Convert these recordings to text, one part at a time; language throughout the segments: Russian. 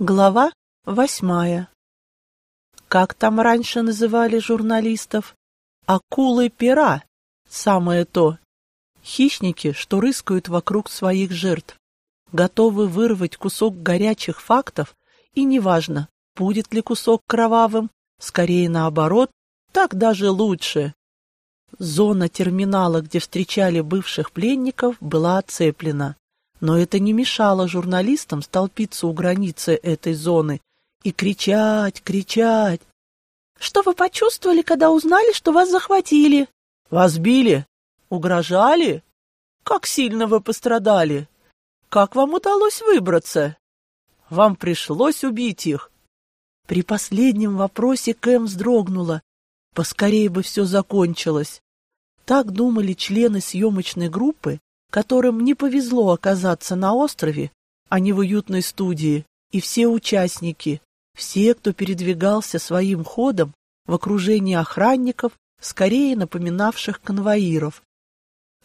Глава восьмая. Как там раньше называли журналистов? Акулы пера. Самое то. Хищники, что рыскают вокруг своих жертв. Готовы вырвать кусок горячих фактов, и неважно, будет ли кусок кровавым, скорее наоборот, так даже лучше. Зона терминала, где встречали бывших пленников, была оцеплена но это не мешало журналистам столпиться у границы этой зоны и кричать, кричать. «Что вы почувствовали, когда узнали, что вас захватили?» «Вас били? Угрожали? Как сильно вы пострадали? Как вам удалось выбраться? Вам пришлось убить их?» При последнем вопросе Кэм вздрогнула. Поскорее бы все закончилось. Так думали члены съемочной группы, которым не повезло оказаться на острове, а не в уютной студии, и все участники, все, кто передвигался своим ходом в окружении охранников, скорее напоминавших конвоиров.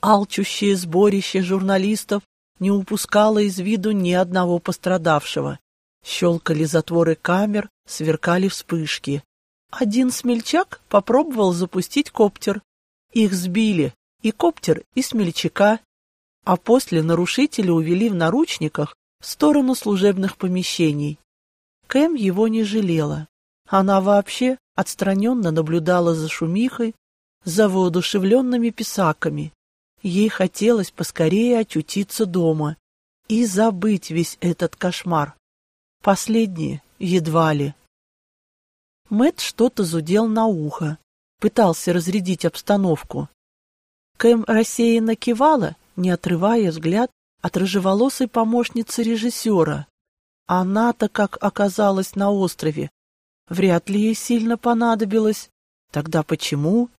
Алчущее сборище журналистов не упускало из виду ни одного пострадавшего. Щелкали затворы камер, сверкали вспышки. Один смельчак попробовал запустить коптер. Их сбили, и коптер, и смельчака, а после нарушителя увели в наручниках в сторону служебных помещений. Кэм его не жалела. Она вообще отстраненно наблюдала за шумихой, за воодушевленными писаками. Ей хотелось поскорее очутиться дома и забыть весь этот кошмар. Последнее едва ли. Мэт что-то зудел на ухо, пытался разрядить обстановку. Кэм рассеянно кивала не отрывая взгляд от рыжеволосой помощницы режиссера. Она-то, как оказалась на острове, вряд ли ей сильно понадобилось. Тогда почему?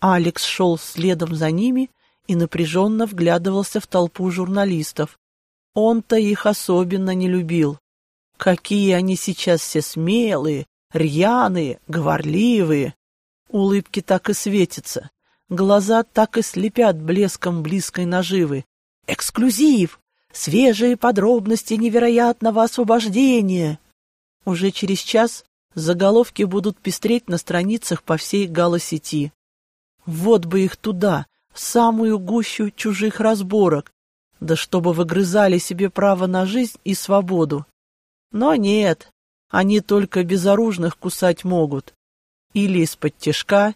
Алекс шел следом за ними и напряженно вглядывался в толпу журналистов. Он-то их особенно не любил. Какие они сейчас все смелые, рьяные, говорливые. Улыбки так и светятся. Глаза так и слепят блеском близкой наживы. Эксклюзив! Свежие подробности невероятного освобождения! Уже через час заголовки будут пестреть на страницах по всей галосети. Вот бы их туда, в самую гущу чужих разборок, да чтобы выгрызали себе право на жизнь и свободу. Но нет, они только безоружных кусать могут. Или из-под тяжка,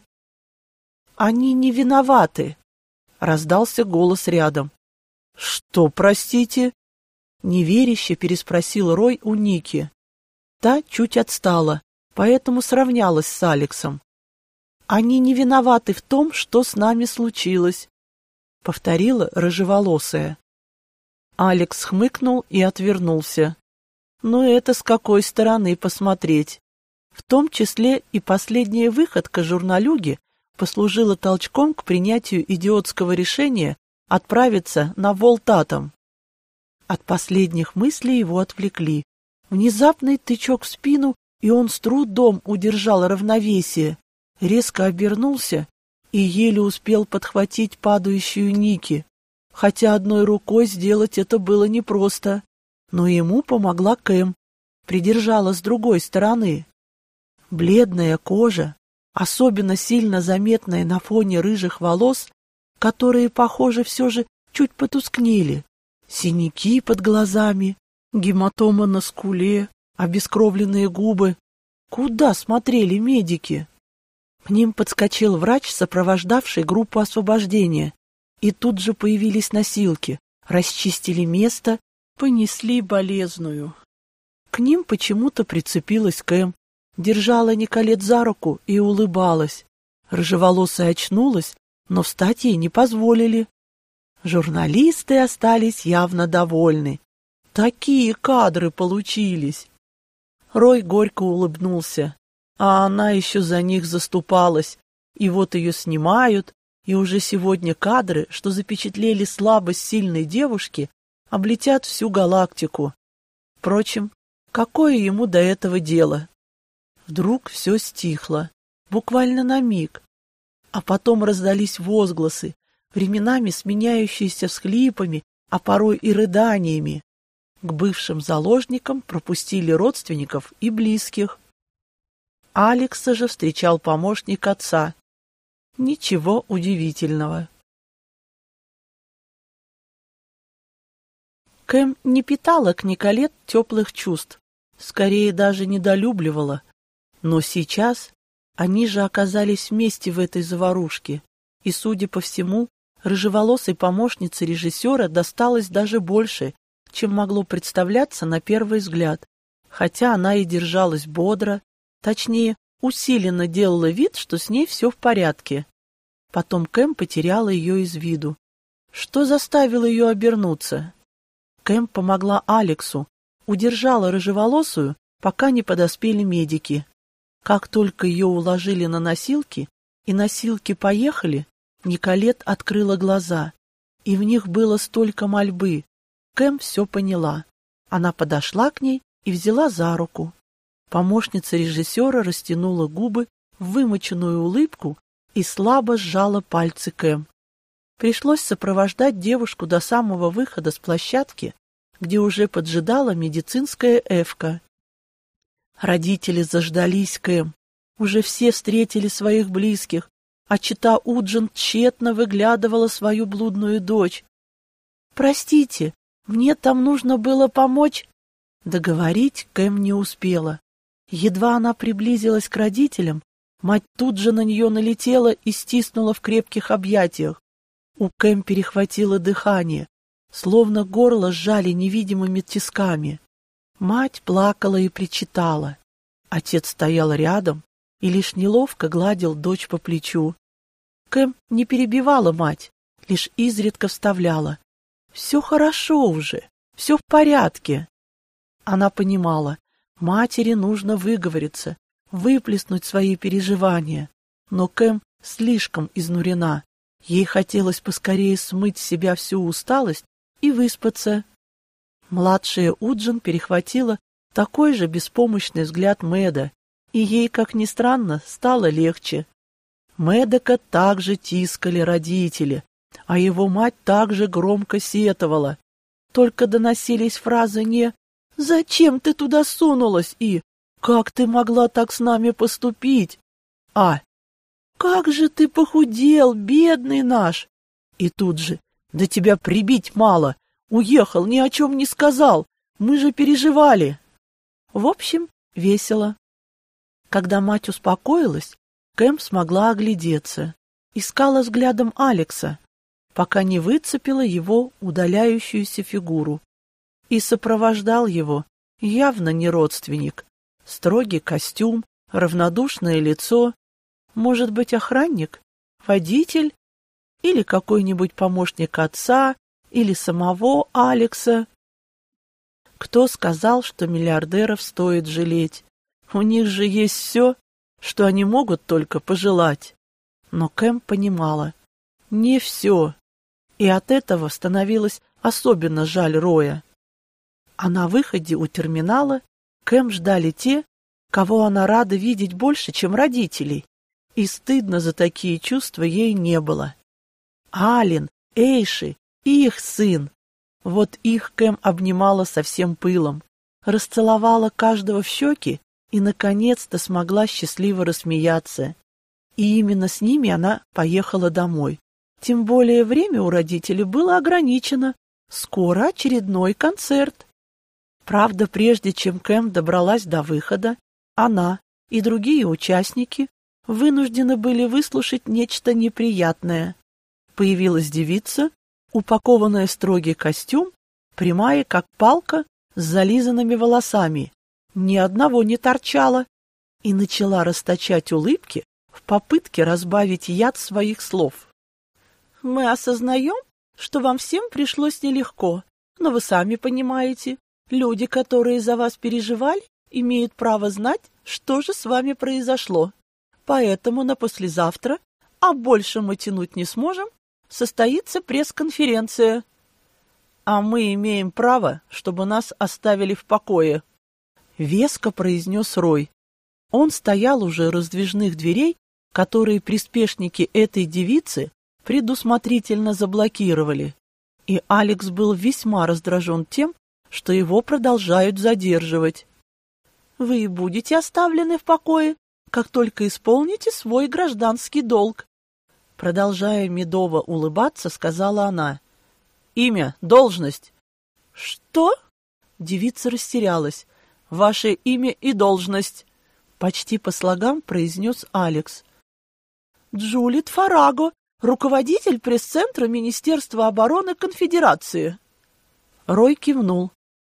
они не виноваты!» — раздался голос рядом. «Что, простите?» — неверяще переспросил Рой у Ники. Та чуть отстала, поэтому сравнялась с Алексом. «Они не виноваты в том, что с нами случилось», — повторила рыжеволосая. Алекс хмыкнул и отвернулся. Но это с какой стороны посмотреть. В том числе и последняя выходка журналюги послужило толчком к принятию идиотского решения отправиться на Волтатом. От последних мыслей его отвлекли. Внезапный тычок в спину, и он с трудом удержал равновесие, резко обернулся и еле успел подхватить падающую Ники, хотя одной рукой сделать это было непросто. Но ему помогла Кэм, придержала с другой стороны. Бледная кожа, особенно сильно заметная на фоне рыжих волос, которые, похоже, все же чуть потускнели, синяки под глазами, гематома на скуле, обескровленные губы. Куда смотрели медики? К ним подскочил врач, сопровождавший группу освобождения, и тут же появились носилки, расчистили место, понесли болезную. К ним почему-то прицепилась Кэм, держала Николет за руку и улыбалась. Рыжеволосая очнулась, но встать ей не позволили. Журналисты остались явно довольны. Такие кадры получились. Рой горько улыбнулся, а она еще за них заступалась. И вот ее снимают, и уже сегодня кадры, что запечатлели слабость сильной девушки, облетят всю галактику. Впрочем, какое ему до этого дело? Вдруг все стихло, буквально на миг, а потом раздались возгласы, временами сменяющиеся всхлипами, а порой и рыданиями. к бывшим заложникам пропустили родственников и близких. Алекса же встречал помощник отца. Ничего удивительного. Кэм не питала к Николет теплых чувств, скорее даже недолюбливала. Но сейчас они же оказались вместе в этой заварушке, и, судя по всему, рыжеволосой помощнице режиссера досталось даже больше, чем могло представляться на первый взгляд, хотя она и держалась бодро, точнее, усиленно делала вид, что с ней все в порядке. Потом Кэм потеряла ее из виду. Что заставило ее обернуться? Кэм помогла Алексу, удержала рыжеволосую, пока не подоспели медики. Как только ее уложили на носилки, и носилки поехали, Николет открыла глаза, и в них было столько мольбы. Кэм все поняла. Она подошла к ней и взяла за руку. Помощница режиссера растянула губы в вымоченную улыбку и слабо сжала пальцы Кэм. Пришлось сопровождать девушку до самого выхода с площадки, где уже поджидала медицинская эвка. Родители заждались Кэм. Уже все встретили своих близких, а чита Уджин тщетно выглядывала свою блудную дочь. «Простите, мне там нужно было помочь...» Договорить Кэм не успела. Едва она приблизилась к родителям, мать тут же на нее налетела и стиснула в крепких объятиях. У Кэм перехватило дыхание, словно горло сжали невидимыми тисками. Мать плакала и причитала. Отец стоял рядом и лишь неловко гладил дочь по плечу. Кэм не перебивала мать, лишь изредка вставляла. «Все хорошо уже, все в порядке». Она понимала, матери нужно выговориться, выплеснуть свои переживания. Но Кэм слишком изнурена. Ей хотелось поскорее смыть с себя всю усталость и выспаться. Младшая Уджин перехватила такой же беспомощный взгляд Мэда, и ей, как ни странно, стало легче. Мэдока также тискали родители, а его мать также громко сетовала. Только доносились фразы не «Зачем ты туда сунулась?» и «Как ты могла так с нами поступить?» а «Как же ты похудел, бедный наш!» И тут же «Да тебя прибить мало! Уехал, ни о чем не сказал! Мы же переживали!» В общем, весело. Когда мать успокоилась, Кэм смогла оглядеться. Искала взглядом Алекса, пока не выцепила его удаляющуюся фигуру. И сопровождал его, явно не родственник. Строгий костюм, равнодушное лицо. Может быть, охранник? Водитель? Или какой-нибудь помощник отца? Или самого Алекса? Кто сказал, что миллиардеров стоит жалеть? У них же есть все, что они могут только пожелать. Но Кэм понимала, не все и от этого становилось особенно жаль Роя. А на выходе у терминала Кэм ждали те, кого она рада видеть больше, чем родителей, и стыдно за такие чувства ей не было. Алин, Эйши и их сын. Вот их Кэм обнимала со всем пылом, расцеловала каждого в щеки и, наконец-то, смогла счастливо рассмеяться. И именно с ними она поехала домой. Тем более время у родителей было ограничено. Скоро очередной концерт. Правда, прежде чем Кэм добралась до выхода, она и другие участники вынуждены были выслушать нечто неприятное. Появилась девица, упакованная строгий костюм, прямая, как палка, с зализанными волосами, ни одного не торчала, и начала расточать улыбки в попытке разбавить яд своих слов. Мы осознаем, что вам всем пришлось нелегко, но вы сами понимаете, люди, которые за вас переживали, имеют право знать, что же с вами произошло. Поэтому на послезавтра, а больше мы тянуть не сможем, состоится пресс-конференция. А мы имеем право, чтобы нас оставили в покое. Веско произнес Рой. Он стоял уже раздвижных дверей, которые приспешники этой девицы предусмотрительно заблокировали. И Алекс был весьма раздражен тем, что его продолжают задерживать. Вы будете оставлены в покое, как только исполните свой гражданский долг. Продолжая медово улыбаться, сказала она. Имя, должность. Что? Девица растерялась. Ваше имя и должность. Почти по слогам произнес Алекс. Джулит Фараго, руководитель пресс-центра Министерства обороны Конфедерации. Рой кивнул,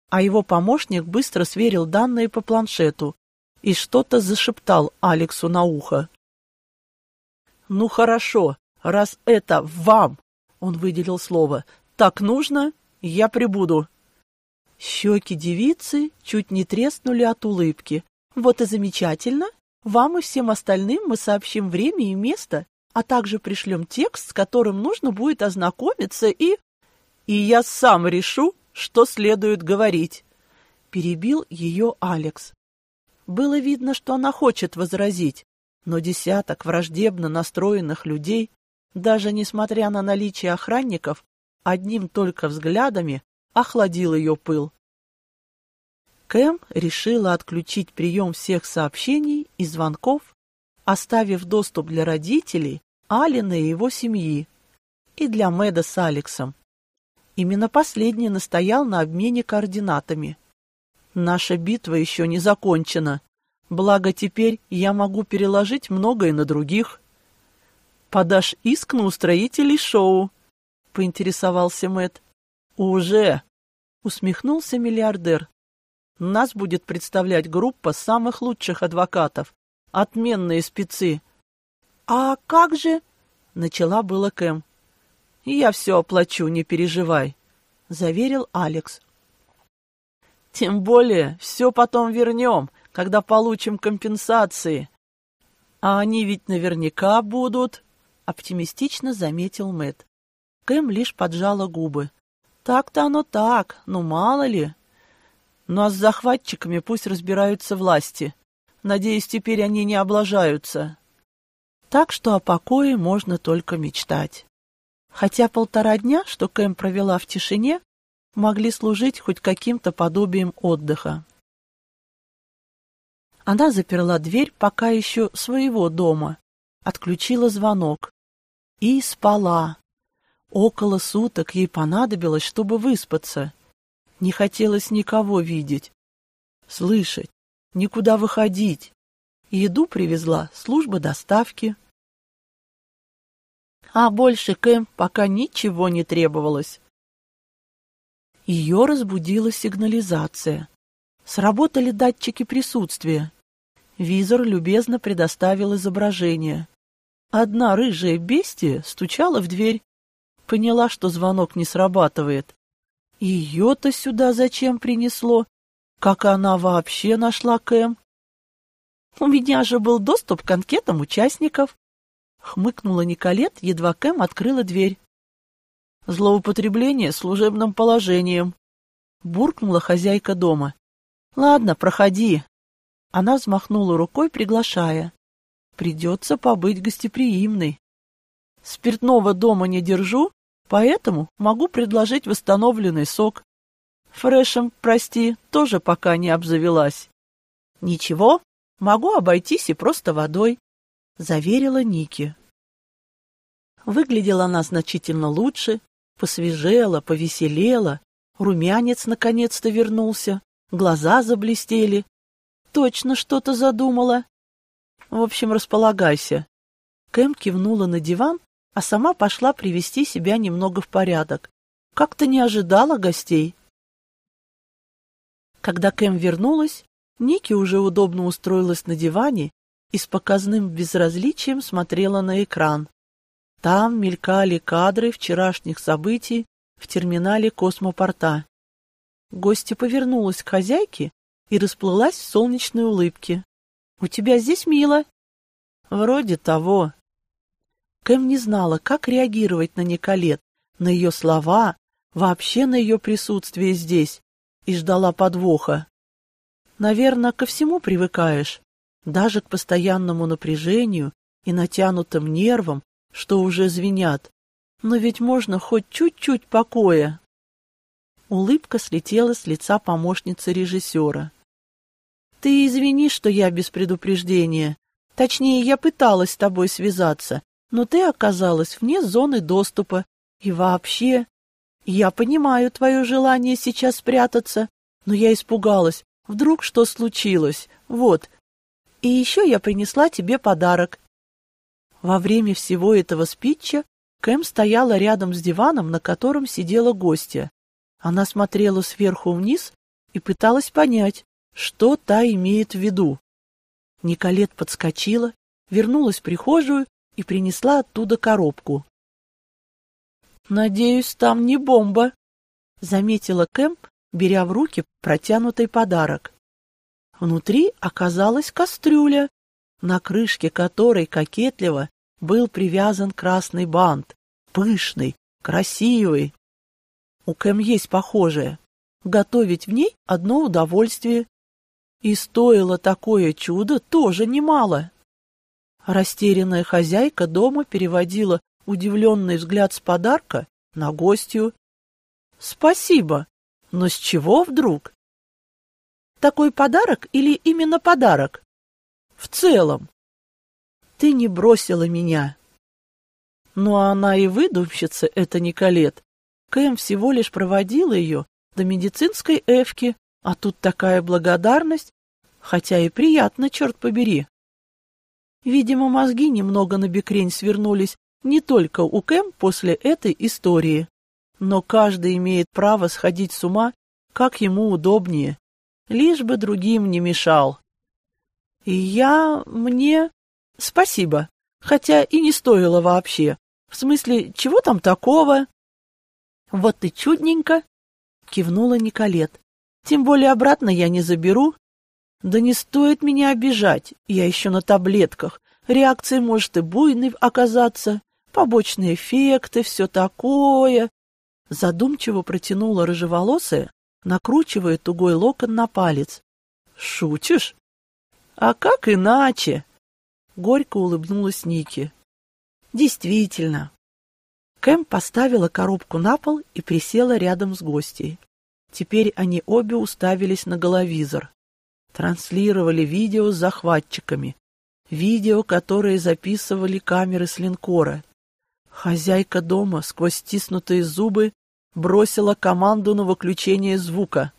а его помощник быстро сверил данные по планшету и что-то зашептал Алексу на ухо. «Ну хорошо, раз это вам, — он выделил слово, — так нужно, я прибуду». Щеки девицы чуть не треснули от улыбки. «Вот и замечательно. Вам и всем остальным мы сообщим время и место, а также пришлем текст, с которым нужно будет ознакомиться и... И я сам решу, что следует говорить. Перебил ее Алекс. Было видно, что она хочет возразить, но десяток враждебно настроенных людей, даже несмотря на наличие охранников, одним только взглядами охладил ее пыл. Кэм решила отключить прием всех сообщений и звонков, оставив доступ для родителей, Алина и его семьи, и для Мэда с Алексом. Именно последний настоял на обмене координатами. Наша битва еще не закончена. Благо теперь я могу переложить многое на других. Подашь иск на устроителей шоу, — поинтересовался Мэт. Уже, — усмехнулся миллиардер. Нас будет представлять группа самых лучших адвокатов. Отменные спецы. — А как же? — начала было Кэм. «Я все оплачу, не переживай», — заверил Алекс. «Тем более, все потом вернем, когда получим компенсации. А они ведь наверняка будут», — оптимистично заметил Мэт. Кэм лишь поджала губы. «Так-то оно так, ну мало ли». «Ну а с захватчиками пусть разбираются власти. Надеюсь, теперь они не облажаются». Так что о покое можно только мечтать хотя полтора дня, что Кэм провела в тишине, могли служить хоть каким-то подобием отдыха. Она заперла дверь пока еще своего дома, отключила звонок и спала. Около суток ей понадобилось, чтобы выспаться. Не хотелось никого видеть, слышать, никуда выходить. Еду привезла служба доставки а больше Кэм пока ничего не требовалось. Ее разбудила сигнализация. Сработали датчики присутствия. Визор любезно предоставил изображение. Одна рыжая бестия стучала в дверь. Поняла, что звонок не срабатывает. Ее-то сюда зачем принесло? Как она вообще нашла Кэм? У меня же был доступ к анкетам участников. Хмыкнула Николет, едва Кэм открыла дверь. Злоупотребление служебным положением. Буркнула хозяйка дома. Ладно, проходи. Она взмахнула рукой, приглашая. Придется побыть гостеприимной. Спиртного дома не держу, поэтому могу предложить восстановленный сок. Фрешем, прости, тоже пока не обзавелась. Ничего, могу обойтись и просто водой. — заверила Ники. Выглядела она значительно лучше, посвежела, повеселела, румянец наконец-то вернулся, глаза заблестели. Точно что-то задумала. В общем, располагайся. Кэм кивнула на диван, а сама пошла привести себя немного в порядок. Как-то не ожидала гостей. Когда Кэм вернулась, Ники уже удобно устроилась на диване и с показным безразличием смотрела на экран. Там мелькали кадры вчерашних событий в терминале космопорта. Гостья повернулась к хозяйке и расплылась в солнечной улыбке. «У тебя здесь мило?» «Вроде того». Кэм не знала, как реагировать на Николет, на ее слова, вообще на ее присутствие здесь, и ждала подвоха. «Наверное, ко всему привыкаешь», даже к постоянному напряжению и натянутым нервам, что уже звенят. Но ведь можно хоть чуть-чуть покоя. Улыбка слетела с лица помощницы режиссера. «Ты извини, что я без предупреждения. Точнее, я пыталась с тобой связаться, но ты оказалась вне зоны доступа. И вообще, я понимаю твое желание сейчас спрятаться, но я испугалась. Вдруг что случилось? Вот. И еще я принесла тебе подарок. Во время всего этого спича Кэм стояла рядом с диваном, на котором сидела гостья. Она смотрела сверху вниз и пыталась понять, что та имеет в виду. Николет подскочила, вернулась в прихожую и принесла оттуда коробку. «Надеюсь, там не бомба», — заметила Кэм, беря в руки протянутый подарок. Внутри оказалась кастрюля, на крышке которой кокетливо был привязан красный бант, пышный, красивый. У Кэм есть похожее. Готовить в ней одно удовольствие. И стоило такое чудо тоже немало. Растерянная хозяйка дома переводила удивленный взгляд с подарка на гостью. «Спасибо, но с чего вдруг?» «Такой подарок или именно подарок?» «В целом, ты не бросила меня. Ну, а она и выдумщица, это Николет. Кэм всего лишь проводила ее до медицинской эвки, а тут такая благодарность, хотя и приятно, черт побери. Видимо, мозги немного на бекрень свернулись не только у Кэм после этой истории, но каждый имеет право сходить с ума, как ему удобнее, лишь бы другим не мешал. И я мне... Спасибо, хотя и не стоило вообще. В смысле, чего там такого? Вот и чудненько, кивнула Николет. Тем более обратно я не заберу. Да не стоит меня обижать, я еще на таблетках. Реакция может и буйной оказаться, побочные эффекты, все такое. Задумчиво протянула рыжеволосая, накручивая тугой локон на палец. Шутишь? А как иначе? Горько улыбнулась Ники. Действительно. Кэм поставила коробку на пол и присела рядом с гостьей. Теперь они обе уставились на головизор. Транслировали видео с захватчиками. Видео, которые записывали камеры с линкора. Хозяйка дома сквозь стиснутые зубы бросила команду на выключение звука.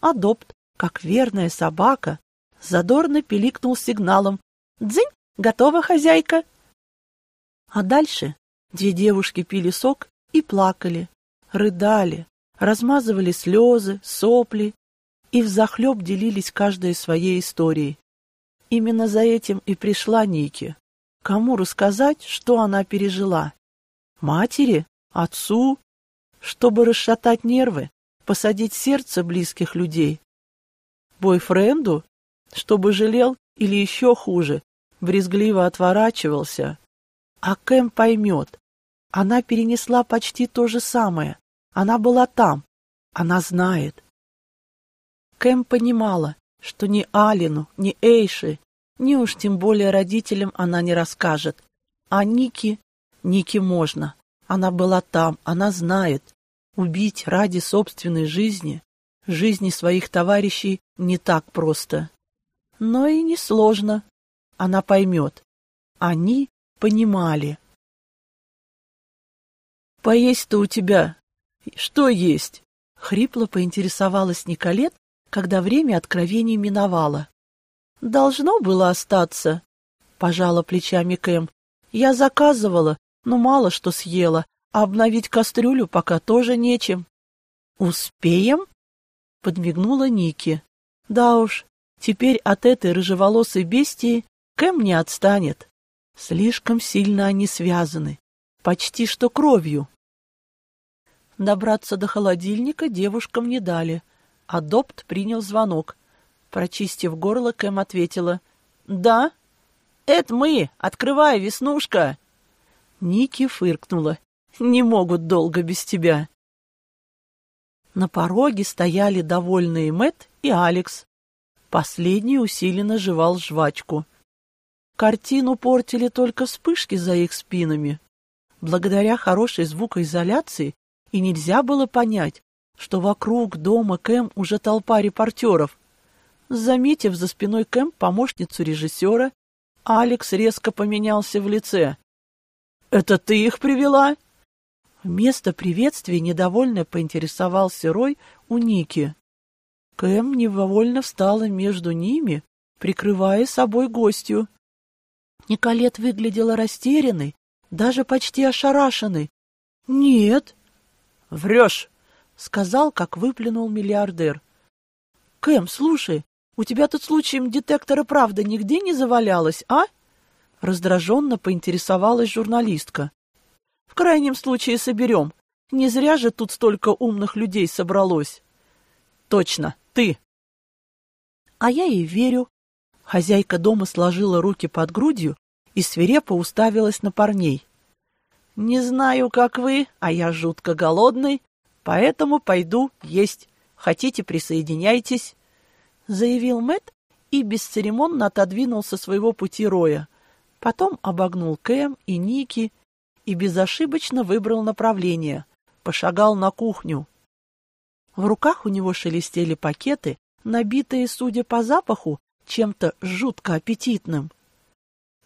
Адопт, как верная собака, задорно пиликнул сигналом «Дзынь! Готова, хозяйка!» А дальше две девушки пили сок и плакали, рыдали, размазывали слезы, сопли и взахлеб делились каждой своей историей. Именно за этим и пришла Ники. Кому рассказать, что она пережила? Матери? Отцу? Чтобы расшатать нервы? Посадить сердце близких людей? Бойфренду? Чтобы жалел или еще хуже, брезгливо отворачивался. А Кэм поймет. Она перенесла почти то же самое. Она была там. Она знает. Кэм понимала, что ни Алину, ни Эйши, ни уж тем более родителям она не расскажет. А Ники... Ники можно. Она была там, она знает. Убить ради собственной жизни, жизни своих товарищей не так просто. Но и не сложно. Она поймет. Они понимали. «Поесть-то у тебя что есть?» — хрипло поинтересовалась Николет, когда время откровений миновало. «Должно было остаться», — пожала плечами Кэм. «Я заказывала, но мало что съела, а обновить кастрюлю пока тоже нечем». «Успеем?» — подмигнула Ники. «Да уж, теперь от этой рыжеволосой бестии Кэм не отстанет. Слишком сильно они связаны, почти что кровью. Добраться до холодильника девушкам не дали. Адопт принял звонок. Прочистив горло, Кэм ответила. «Да? Это мы! Открывай, Веснушка!» Ники фыркнула. «Не могут долго без тебя!» На пороге стояли довольные Мэт и Алекс. Последний усиленно жевал жвачку. Картину портили только вспышки за их спинами. Благодаря хорошей звукоизоляции и нельзя было понять, что вокруг дома Кэм уже толпа репортеров. Заметив за спиной Кэм помощницу режиссера, Алекс резко поменялся в лице. «Это ты их привела?» Вместо приветствия недовольно поинтересовался Рой у Ники. Кэм невольно встала между ними, прикрывая собой гостью. Николет выглядела растерянной, даже почти ошарашенной. «Нет». «Врешь», — сказал, как выплюнул миллиардер. «Кэм, слушай, у тебя тут случаем детектора правды нигде не завалялось, а?» Раздраженно поинтересовалась журналистка. «В крайнем случае соберем. Не зря же тут столько умных людей собралось». «Точно, ты!» «А я ей верю». Хозяйка дома сложила руки под грудью и свирепо уставилась на парней. «Не знаю, как вы, а я жутко голодный, поэтому пойду есть. Хотите, присоединяйтесь», — заявил Мэт и бесцеремонно отодвинул со своего пути Роя. Потом обогнул Кэм и Ники и безошибочно выбрал направление. Пошагал на кухню. В руках у него шелестели пакеты, набитые, судя по запаху, чем-то жутко аппетитным.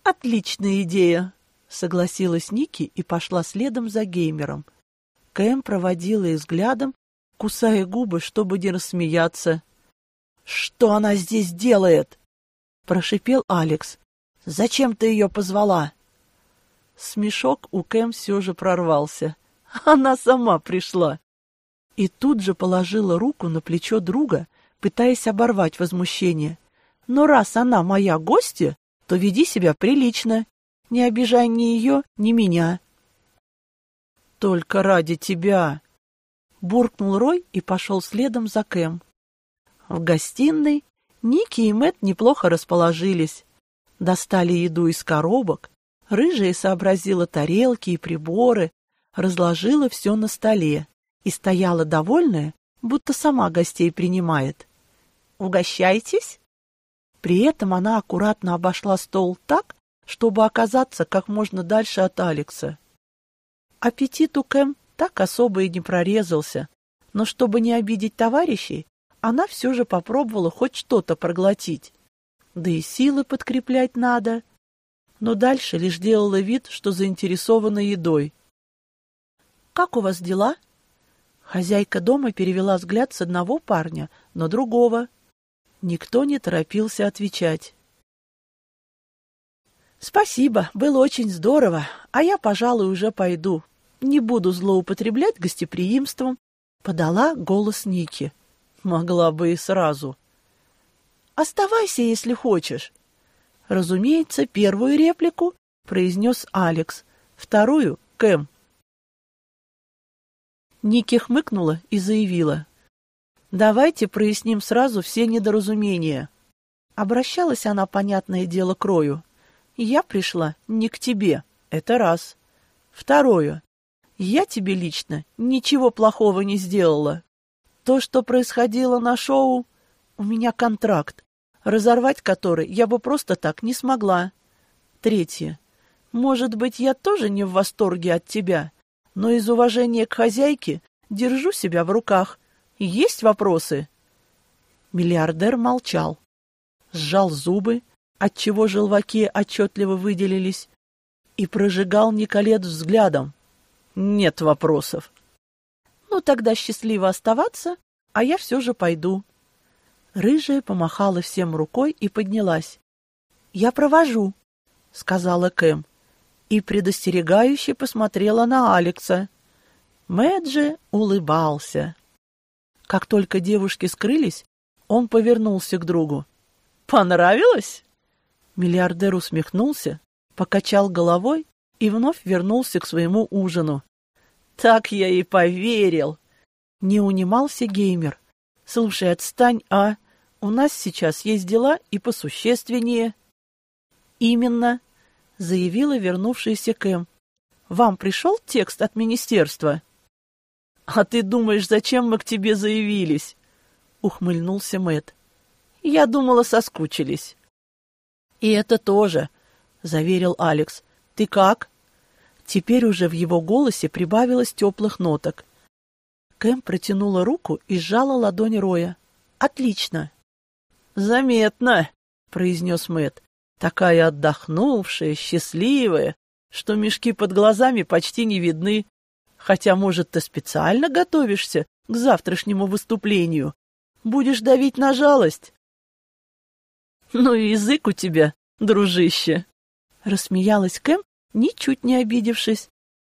«Отличная идея!» — согласилась Ники и пошла следом за геймером. Кэм проводила их взглядом, кусая губы, чтобы не рассмеяться. «Что она здесь делает?» — прошипел Алекс. Зачем ты ее позвала?» Смешок у Кэм все же прорвался. Она сама пришла. И тут же положила руку на плечо друга, пытаясь оборвать возмущение. «Но раз она моя гостья, то веди себя прилично. Не обижай ни ее, ни меня». «Только ради тебя!» Буркнул Рой и пошел следом за Кэм. В гостиной Ники и Мэт неплохо расположились. Достали еду из коробок, рыжая сообразила тарелки и приборы, разложила все на столе и стояла довольная, будто сама гостей принимает. «Угощайтесь!» При этом она аккуратно обошла стол так, чтобы оказаться как можно дальше от Алекса. Аппетит у Кэм так особо и не прорезался, но чтобы не обидеть товарищей, она все же попробовала хоть что-то проглотить да и силы подкреплять надо. Но дальше лишь делала вид, что заинтересована едой. «Как у вас дела?» Хозяйка дома перевела взгляд с одного парня на другого. Никто не торопился отвечать. «Спасибо, было очень здорово, а я, пожалуй, уже пойду. Не буду злоупотреблять гостеприимством», — подала голос Ники. Могла бы и сразу. Оставайся, если хочешь. Разумеется, первую реплику произнес Алекс, вторую — Кэм. Ники хмыкнула и заявила. «Давайте проясним сразу все недоразумения». Обращалась она, понятное дело, к Рою. «Я пришла не к тебе, это раз. Второе. Я тебе лично ничего плохого не сделала. То, что происходило на шоу, у меня контракт, разорвать который я бы просто так не смогла. Третье. Может быть, я тоже не в восторге от тебя, но из уважения к хозяйке держу себя в руках. Есть вопросы?» Миллиардер молчал, сжал зубы, отчего желваки отчетливо выделились, и прожигал Николет взглядом. «Нет вопросов». «Ну, тогда счастливо оставаться, а я все же пойду», Рыжая помахала всем рукой и поднялась. «Я провожу», — сказала Кэм, и предостерегающе посмотрела на Алекса. Мэджи улыбался. Как только девушки скрылись, он повернулся к другу. «Понравилось?» Миллиардер усмехнулся, покачал головой и вновь вернулся к своему ужину. «Так я и поверил!» Не унимался геймер. «Слушай, отстань, а? У нас сейчас есть дела и посущественнее». «Именно», — заявила вернувшаяся Кэм. «Вам пришел текст от министерства?» «А ты думаешь, зачем мы к тебе заявились?» — ухмыльнулся Мэт. «Я думала, соскучились». «И это тоже», — заверил Алекс. «Ты как?» Теперь уже в его голосе прибавилось теплых ноток. Кэм протянула руку и сжала ладонь Роя. «Отлично!» «Заметно!» — произнес Мэт. «Такая отдохнувшая, счастливая, что мешки под глазами почти не видны. Хотя, может, ты специально готовишься к завтрашнему выступлению? Будешь давить на жалость?» «Ну и язык у тебя, дружище!» Рассмеялась Кэм, ничуть не обидевшись.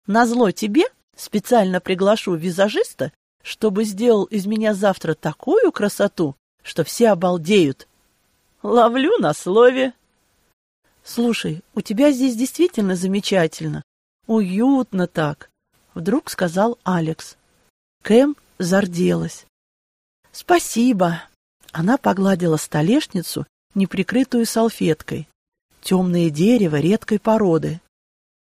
«Назло тебе специально приглашу визажиста, чтобы сделал из меня завтра такую красоту, что все обалдеют. Ловлю на слове!» «Слушай, у тебя здесь действительно замечательно. Уютно так!» Вдруг сказал Алекс. Кэм зарделась. «Спасибо!» Она погладила столешницу, неприкрытую салфеткой. Темное дерево редкой породы.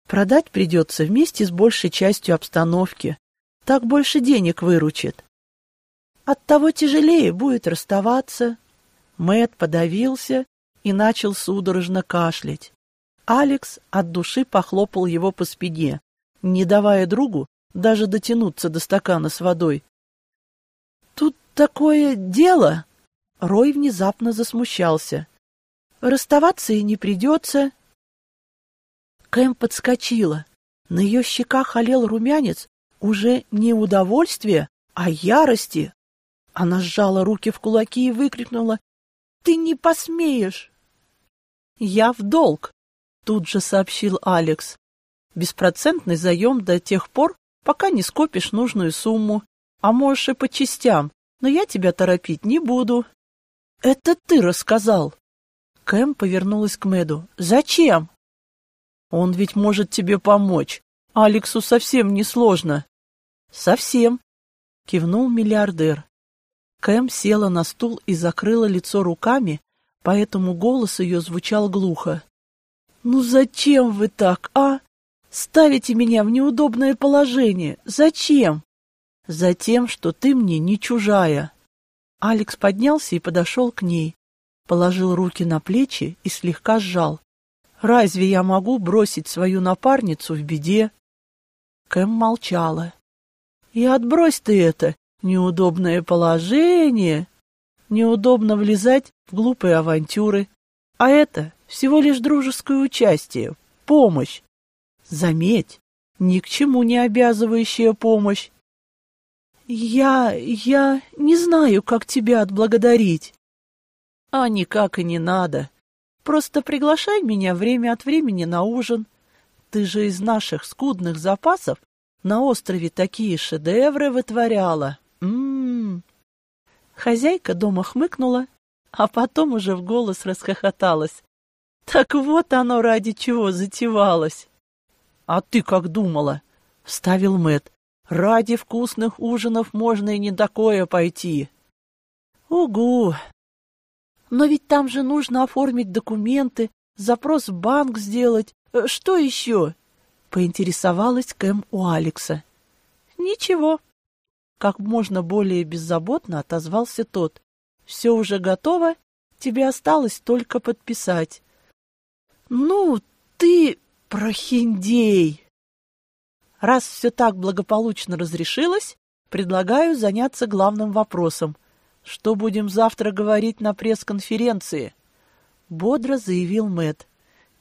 Продать придется вместе с большей частью обстановки. Так больше денег выручит. Оттого тяжелее будет расставаться. Мэт подавился и начал судорожно кашлять. Алекс от души похлопал его по спине, не давая другу даже дотянуться до стакана с водой. «Тут такое дело!» Рой внезапно засмущался. «Расставаться и не придется». Кэм подскочила. На ее щеках олел румянец уже не удовольствия, а ярости. Она сжала руки в кулаки и выкрикнула «Ты не посмеешь!» «Я в долг», — тут же сообщил Алекс. «Беспроцентный заем до тех пор, пока не скопишь нужную сумму, а можешь и по частям, но я тебя торопить не буду». «Это ты рассказал!» Кэм повернулась к Мэду. «Зачем?» «Он ведь может тебе помочь. Алексу совсем не сложно». «Совсем», — кивнул миллиардер. Кэм села на стул и закрыла лицо руками, поэтому голос ее звучал глухо. «Ну зачем вы так, а? Ставите меня в неудобное положение. Зачем?» «Затем, что ты мне не чужая». Алекс поднялся и подошел к ней, положил руки на плечи и слегка сжал. «Разве я могу бросить свою напарницу в беде?» Кэм молчала. «И отбрось ты это, неудобное положение!» Неудобно влезать в глупые авантюры. А это всего лишь дружеское участие, помощь. Заметь, ни к чему не обязывающая помощь. «Я... я не знаю, как тебя отблагодарить». «А никак и не надо. Просто приглашай меня время от времени на ужин. Ты же из наших скудных запасов на острове такие шедевры вытворяла. М-м-м». Хозяйка дома хмыкнула, а потом уже в голос расхохоталась. Так вот оно ради чего затевалось. А ты как думала? Вставил Мэт. Ради вкусных ужинов можно и не такое пойти. Угу. Но ведь там же нужно оформить документы, запрос в банк сделать. Э, что еще? Поинтересовалась Кэм у Алекса. Ничего. Как можно более беззаботно отозвался тот. Все уже готово, тебе осталось только подписать. Ну, ты прохиндей! Раз все так благополучно разрешилось, предлагаю заняться главным вопросом. Что будем завтра говорить на пресс-конференции? Бодро заявил Мэт.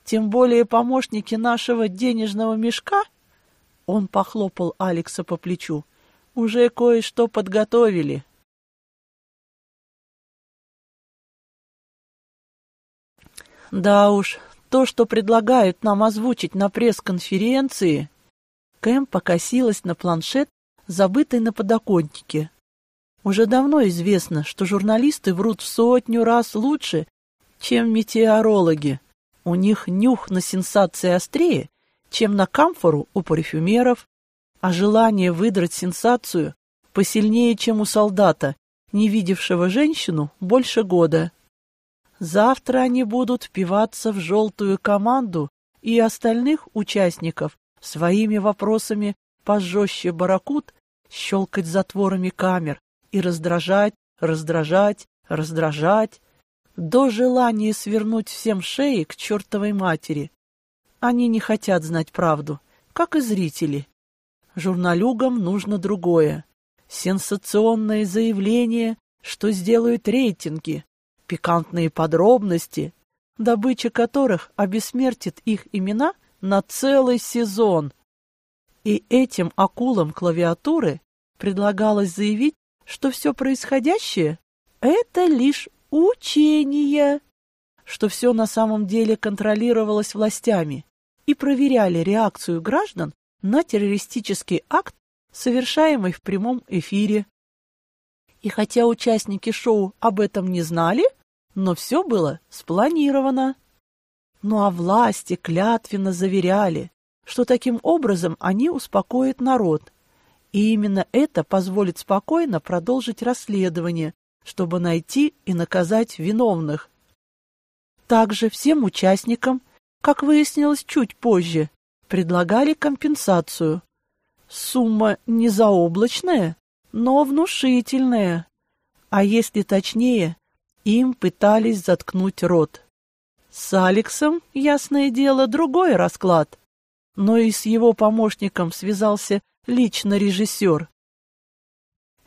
Тем более помощники нашего денежного мешка, он похлопал Алекса по плечу, уже кое-что подготовили. Да уж, то, что предлагают нам озвучить на пресс-конференции, Кэм покосилась на планшет, забытый на подоконнике. Уже давно известно, что журналисты врут в сотню раз лучше, чем метеорологи. У них нюх на сенсации острее, чем на камфору у парфюмеров, а желание выдрать сенсацию посильнее, чем у солдата, не видевшего женщину больше года. Завтра они будут впиваться в желтую команду и остальных участников своими вопросами пожестче баракут, щелкать затворами камер и раздражать, раздражать, раздражать, до желания свернуть всем шеи к чертовой матери. Они не хотят знать правду, как и зрители. Журналюгам нужно другое. сенсационные заявления, что сделают рейтинги, пикантные подробности, добыча которых обесмертит их имена на целый сезон. И этим акулам клавиатуры предлагалось заявить, что все происходящее — это лишь учение, что все на самом деле контролировалось властями и проверяли реакцию граждан на террористический акт, совершаемый в прямом эфире. И хотя участники шоу об этом не знали, но все было спланировано. Ну а власти клятвенно заверяли, что таким образом они успокоят народ, и именно это позволит спокойно продолжить расследование, чтобы найти и наказать виновных. Также всем участникам, как выяснилось чуть позже, предлагали компенсацию. Сумма не заоблачная, но внушительная. А если точнее, им пытались заткнуть рот. С Алексом, ясное дело, другой расклад. Но и с его помощником связался лично режиссер.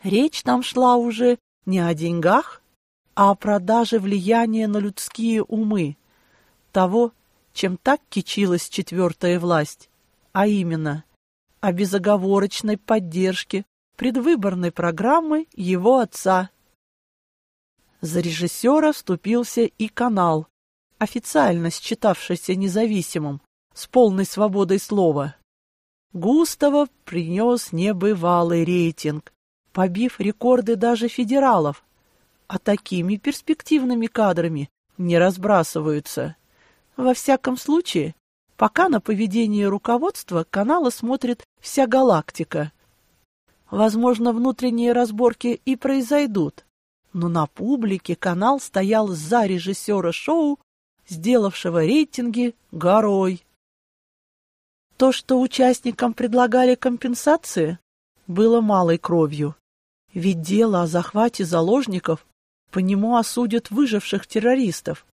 Речь там шла уже не о деньгах, а о продаже влияния на людские умы, того, чем так кичилась четвертая власть, а именно о безоговорочной поддержке предвыборной программы его отца. За режиссера вступился и канал, официально считавшийся независимым, с полной свободой слова. Густаво принес небывалый рейтинг, побив рекорды даже федералов, а такими перспективными кадрами не разбрасываются. Во всяком случае, пока на поведение руководства канала смотрит вся галактика. Возможно, внутренние разборки и произойдут, но на публике канал стоял за режиссера шоу, сделавшего рейтинги горой. То, что участникам предлагали компенсации, было малой кровью. Ведь дело о захвате заложников по нему осудят выживших террористов.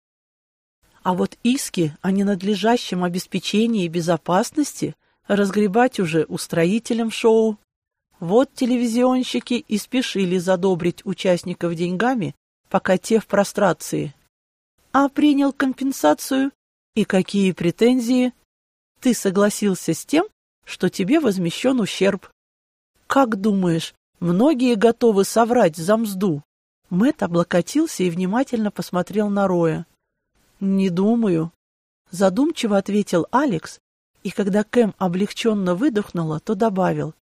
А вот иски о ненадлежащем обеспечении безопасности разгребать уже устроителям шоу. Вот телевизионщики и спешили задобрить участников деньгами, пока те в прострации. А принял компенсацию? И какие претензии? Ты согласился с тем, что тебе возмещен ущерб. Как думаешь, многие готовы соврать за мзду? Мэт облокотился и внимательно посмотрел на Роя. «Не думаю», — задумчиво ответил Алекс, и когда Кэм облегченно выдохнула, то добавил.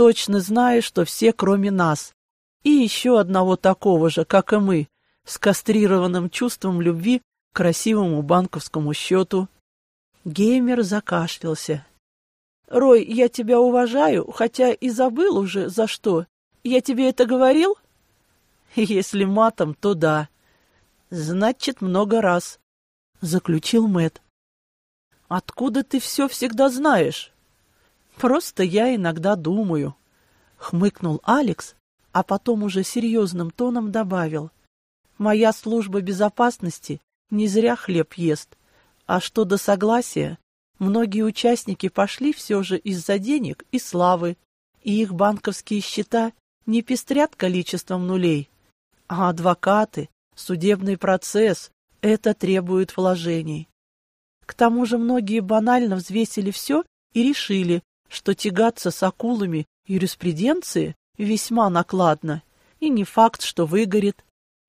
«Точно знаю, что все, кроме нас. И еще одного такого же, как и мы, с кастрированным чувством любви к красивому банковскому счету». Геймер закашлялся. «Рой, я тебя уважаю, хотя и забыл уже, за что. Я тебе это говорил?» Если матом, то да. Значит, много раз, заключил Мэт. Откуда ты все всегда знаешь? Просто я иногда думаю, хмыкнул Алекс, а потом уже серьезным тоном добавил. Моя служба безопасности не зря хлеб ест, а что до согласия, многие участники пошли все же из-за денег и славы, и их банковские счета не пестрят количеством нулей, а адвокаты, судебный процесс — это требует вложений. К тому же многие банально взвесили все и решили, что тягаться с акулами юриспруденции весьма накладно, и не факт, что выгорит,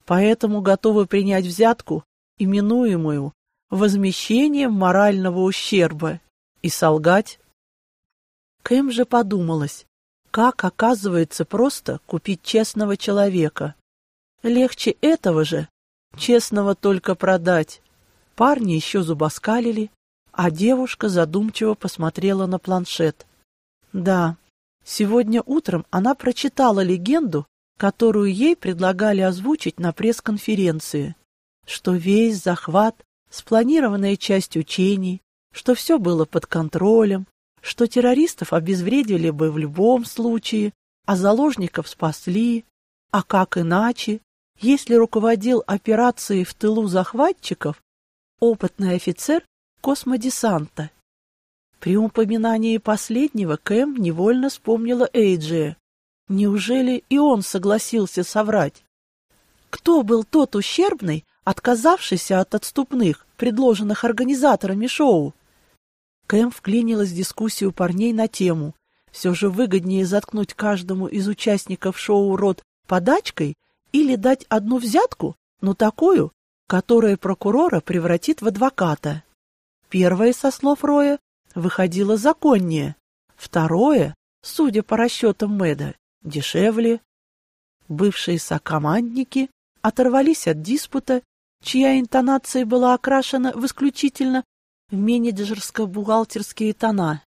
поэтому готовы принять взятку, именуемую возмещением морального ущерба, и солгать. Кэм же подумалось, как оказывается просто купить честного человека. Легче этого же, честного только продать. Парни еще зубоскалили, а девушка задумчиво посмотрела на планшет. Да, сегодня утром она прочитала легенду, которую ей предлагали озвучить на пресс-конференции, что весь захват — спланированная часть учений, что все было под контролем, что террористов обезвредили бы в любом случае, а заложников спасли, а как иначе, если руководил операцией в тылу захватчиков опытный офицер космодесанта. При упоминании последнего Кэм невольно вспомнила Эйджия. Неужели и он согласился соврать? Кто был тот ущербный, отказавшийся от отступных, предложенных организаторами шоу? Кэм вклинилась в дискуссию парней на тему. Все же выгоднее заткнуть каждому из участников шоу рот подачкой или дать одну взятку, но такую, которая прокурора превратит в адвоката. Первое, со слов Роя, выходило законнее. Второе, судя по расчетам Мэда, дешевле. Бывшие сокомандники оторвались от диспута, чья интонация была окрашена в исключительно менеджерско-бухгалтерские тона.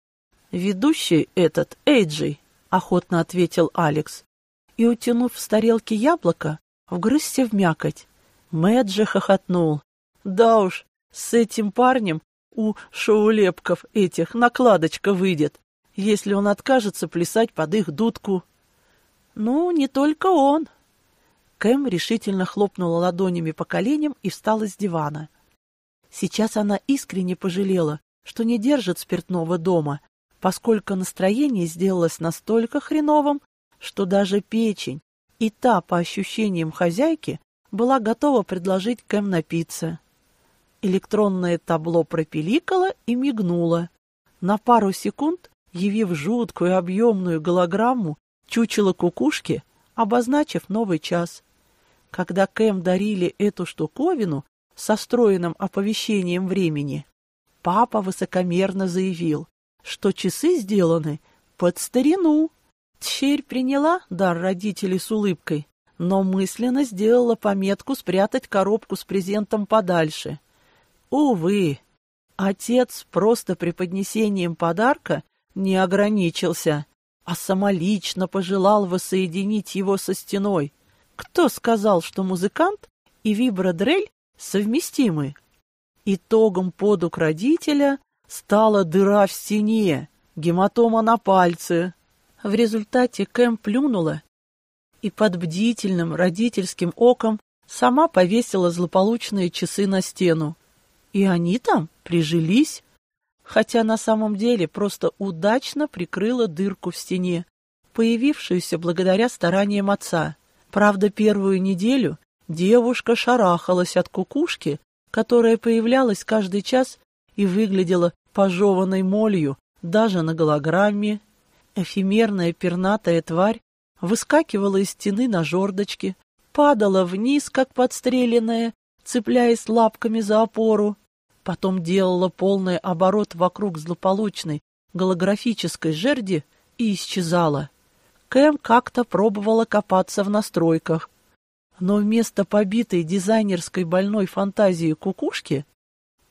«Ведущий этот, Эйджи», — охотно ответил Алекс, и, утянув с тарелки яблоко, вгрызся в мякоть. Мэт же хохотнул. «Да уж, с этим парнем у шоулепков этих накладочка выйдет, если он откажется плясать под их дудку». «Ну, не только он». Кэм решительно хлопнула ладонями по коленям и встала с дивана. Сейчас она искренне пожалела, что не держит спиртного дома, поскольку настроение сделалось настолько хреновым, что даже печень и та, по ощущениям хозяйки, была готова предложить Кэм напиться. Электронное табло пропиликало и мигнуло. На пару секунд, явив жуткую объемную голограмму чучело кукушки, обозначив новый час. Когда Кэм дарили эту штуковину со встроенным оповещением времени, папа высокомерно заявил, что часы сделаны под старину. Тщерь приняла дар родителей с улыбкой, но мысленно сделала пометку спрятать коробку с презентом подальше. Увы, отец просто преподнесением подарка не ограничился, а самолично пожелал воссоединить его со стеной. Кто сказал, что музыкант и вибродрель совместимы? Итогом подук родителя стала дыра в стене, гематома на пальце. В результате Кэм плюнула и под бдительным родительским оком сама повесила злополучные часы на стену. И они там прижились, хотя на самом деле просто удачно прикрыла дырку в стене, появившуюся благодаря стараниям отца. Правда, первую неделю девушка шарахалась от кукушки, которая появлялась каждый час и выглядела пожеванной молью даже на голограмме. Эфемерная пернатая тварь выскакивала из стены на жердочке, падала вниз, как подстреленная, цепляясь лапками за опору, потом делала полный оборот вокруг злополучной голографической жерди и исчезала. Кэм как-то пробовала копаться в настройках, но вместо побитой дизайнерской больной фантазии кукушки,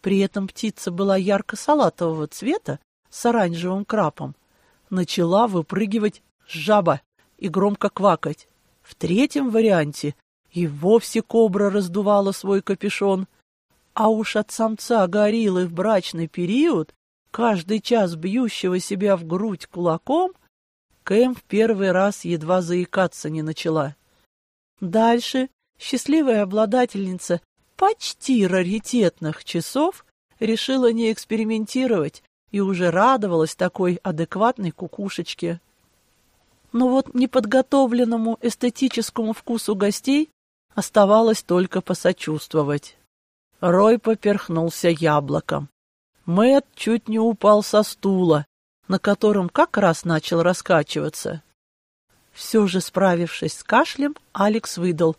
при этом птица была ярко-салатового цвета с оранжевым крапом, начала выпрыгивать жаба и громко квакать. В третьем варианте и вовсе кобра раздувала свой капюшон, а уж от самца гориллы в брачный период, каждый час бьющего себя в грудь кулаком, Кэм в первый раз едва заикаться не начала. Дальше счастливая обладательница почти раритетных часов решила не экспериментировать и уже радовалась такой адекватной кукушечке. Но вот неподготовленному эстетическому вкусу гостей оставалось только посочувствовать. Рой поперхнулся яблоком. Мэт чуть не упал со стула, на котором как раз начал раскачиваться. Все же, справившись с кашлем, Алекс выдал.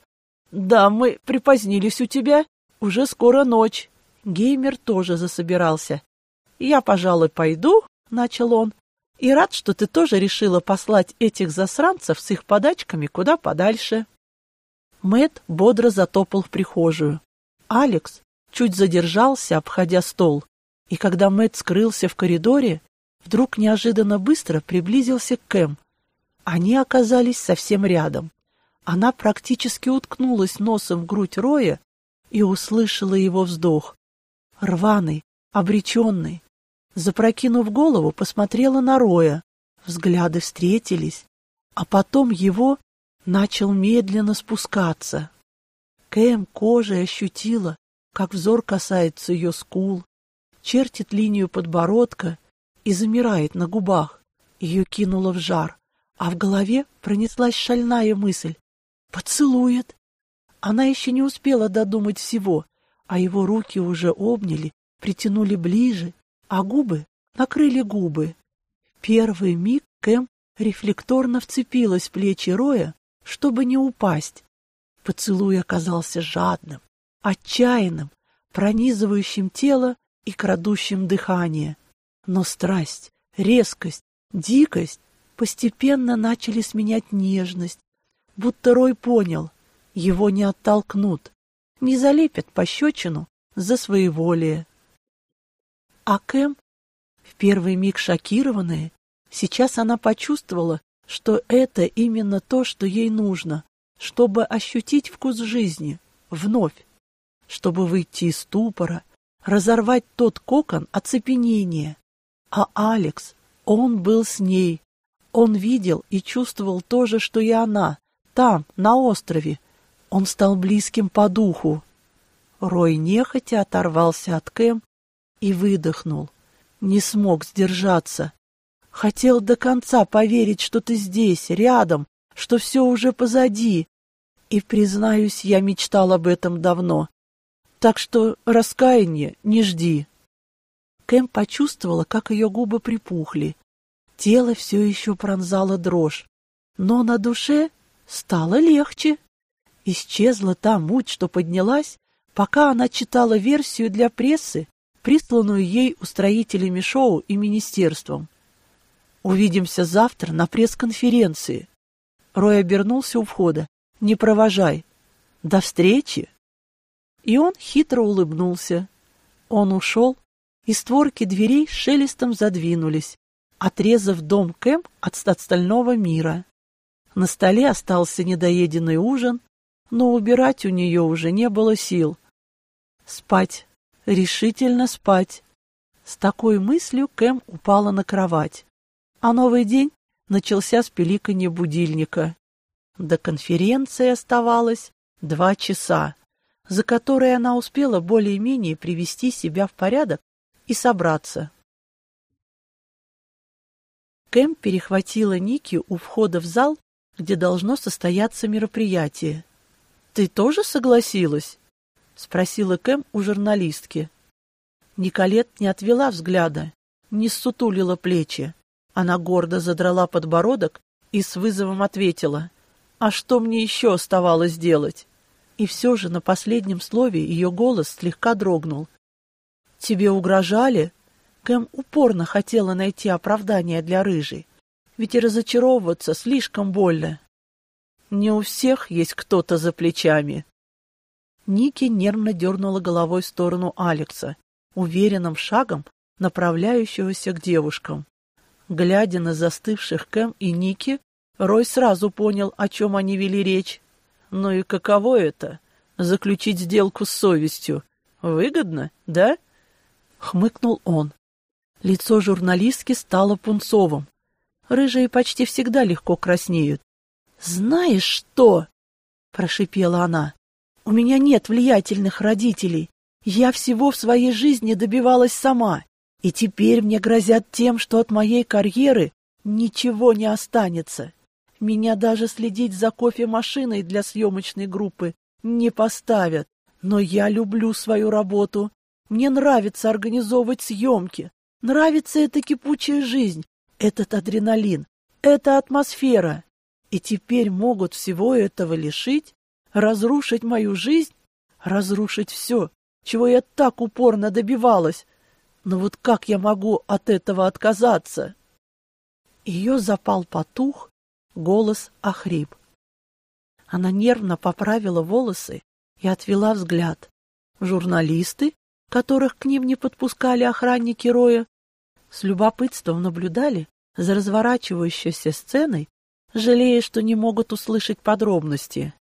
«Да, мы припозднились у тебя. Уже скоро ночь». Геймер тоже засобирался. «Я, пожалуй, пойду», — начал он, и рад, что ты тоже решила послать этих засранцев с их подачками куда подальше. Мэт бодро затопал в прихожую. Алекс чуть задержался, обходя стол, и когда Мэт скрылся в коридоре, вдруг неожиданно быстро приблизился к Кэм. Они оказались совсем рядом. Она практически уткнулась носом в грудь Роя и услышала его вздох. Рваный, обреченный, Запрокинув голову, посмотрела на Роя. Взгляды встретились, а потом его начал медленно спускаться. Кэм кожей ощутила, как взор касается ее скул, чертит линию подбородка и замирает на губах. Ее кинуло в жар. а в голове пронеслась шальная мысль. «Поцелует!» Она еще не успела додумать всего, а его руки уже обняли, притянули ближе, а губы накрыли губы. Первый миг Кэм рефлекторно вцепилась в плечи Роя, чтобы не упасть. Поцелуй оказался жадным, отчаянным, пронизывающим тело и крадущим дыхание. Но страсть, резкость, дикость постепенно начали сменять нежность, будто Рой понял, его не оттолкнут, не залепят пощечину за своеволие. А Кэм, в первый миг шокированная, сейчас она почувствовала, что это именно то, что ей нужно, чтобы ощутить вкус жизни вновь, чтобы выйти из ступора, разорвать тот кокон оцепенения. А Алекс, он был с ней. Он видел и чувствовал то же, что и она, там, на острове. Он стал близким по духу. Рой нехотя оторвался от Кэм и выдохнул. Не смог сдержаться. Хотел до конца поверить, что ты здесь, рядом, что все уже позади. И, признаюсь, я мечтал об этом давно. Так что раскаяние не жди. Кэм почувствовала, как ее губы припухли. Тело все еще пронзало дрожь. Но на душе стало легче. Исчезла та муть, что поднялась, пока она читала версию для прессы, присланную ей устроителями шоу и министерством. «Увидимся завтра на пресс-конференции». Рой обернулся у входа. «Не провожай. До встречи!» И он хитро улыбнулся. Он ушел, и створки дверей шелестом задвинулись, отрезав дом Кэм от остального мира. На столе остался недоеденный ужин, но убирать у нее уже не было сил. Спать, решительно спать. С такой мыслью Кэм упала на кровать. А новый день начался с пиликанья будильника. До конференции оставалось два часа за которые она успела более-менее привести себя в порядок и собраться. Кэм перехватила Ники у входа в зал, где должно состояться мероприятие. «Ты тоже согласилась?» — спросила Кэм у журналистки. Николет не отвела взгляда, не ссутулила плечи. Она гордо задрала подбородок и с вызовом ответила. «А что мне еще оставалось делать?» И все же на последнем слове ее голос слегка дрогнул. «Тебе угрожали?» Кэм упорно хотела найти оправдание для рыжей. Ведь и разочаровываться слишком больно. Не у всех есть кто-то за плечами. Ники нервно дернула головой в сторону Алекса, уверенным шагом направляющегося к девушкам. Глядя на застывших Кэм и Ники, Рой сразу понял, о чем они вели речь. Ну и каково это — заключить сделку с совестью? Выгодно, да? Хмыкнул он. Лицо журналистки стало пунцовым. Рыжие почти всегда легко краснеют. «Знаешь что?» — прошипела она. «У меня нет влиятельных родителей. Я всего в своей жизни добивалась сама. И теперь мне грозят тем, что от моей карьеры ничего не останется. Меня даже следить за кофемашиной для съемочной группы не поставят. Но я люблю свою работу. Мне нравится организовывать съемки. Нравится эта кипучая жизнь, этот адреналин, эта атмосфера. И теперь могут всего этого лишить, разрушить мою жизнь, разрушить все, чего я так упорно добивалась. Но вот как я могу от этого отказаться? Ее запал потух, Голос охрип. Она нервно поправила волосы и отвела взгляд. Журналисты, которых к ним не подпускали охранники Роя, с любопытством наблюдали за разворачивающейся сценой, жалея, что не могут услышать подробности.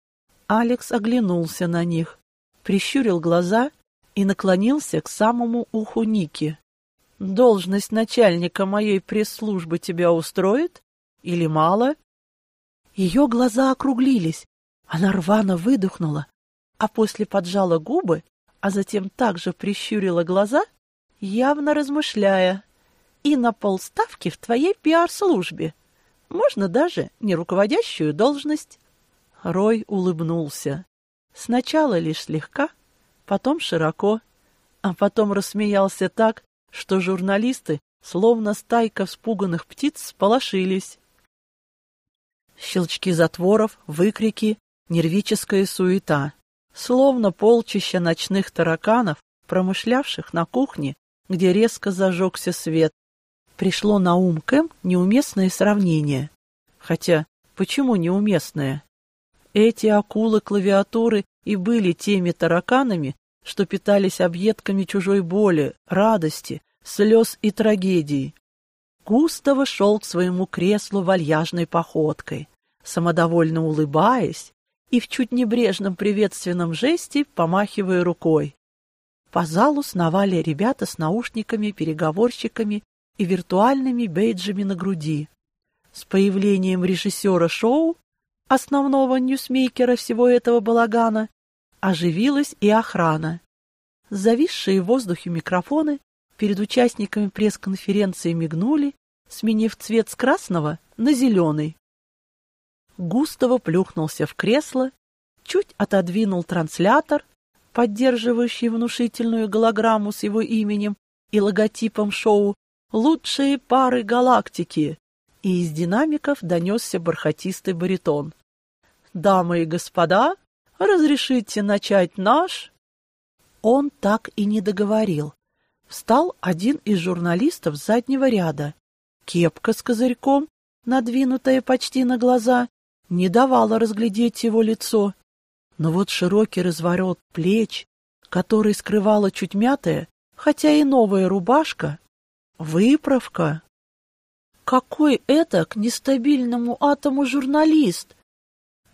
Алекс оглянулся на них, прищурил глаза и наклонился к самому уху Ники. «Должность начальника моей пресс-службы тебя устроит? Или мало?» Ее глаза округлились. Она рвано выдохнула, а после поджала губы, а затем также прищурила глаза, явно размышляя. И на полставки в твоей пиар-службе. можно даже не руководящую должность. Рой улыбнулся. Сначала лишь слегка, потом широко, а потом рассмеялся так, что журналисты, словно стайка вспуганных птиц, сполошились. Щелчки затворов, выкрики, нервическая суета. Словно полчища ночных тараканов, промышлявших на кухне, где резко зажегся свет. Пришло на ум Кэм неуместное сравнение. Хотя, почему неуместное? Эти акулы клавиатуры и были теми тараканами, что питались объедками чужой боли, радости, слез и трагедии. Густаво шел к своему креслу вальяжной походкой, самодовольно улыбаясь и в чуть небрежном приветственном жесте помахивая рукой. По залу сновали ребята с наушниками, переговорщиками и виртуальными бейджами на груди. С появлением режиссера шоу, основного ньюсмейкера всего этого балагана, оживилась и охрана. Зависшие в воздухе микрофоны перед участниками пресс-конференции мигнули, сменив цвет с красного на зеленый. Густаво плюхнулся в кресло, чуть отодвинул транслятор, поддерживающий внушительную голограмму с его именем и логотипом шоу «Лучшие пары галактики», и из динамиков донесся бархатистый баритон. «Дамы и господа, разрешите начать наш...» Он так и не договорил. Встал один из журналистов заднего ряда. Кепка с козырьком, надвинутая почти на глаза, не давала разглядеть его лицо. Но вот широкий разворот плеч, который скрывала чуть мятая, хотя и новая рубашка, выправка. Какой это к нестабильному атому журналист?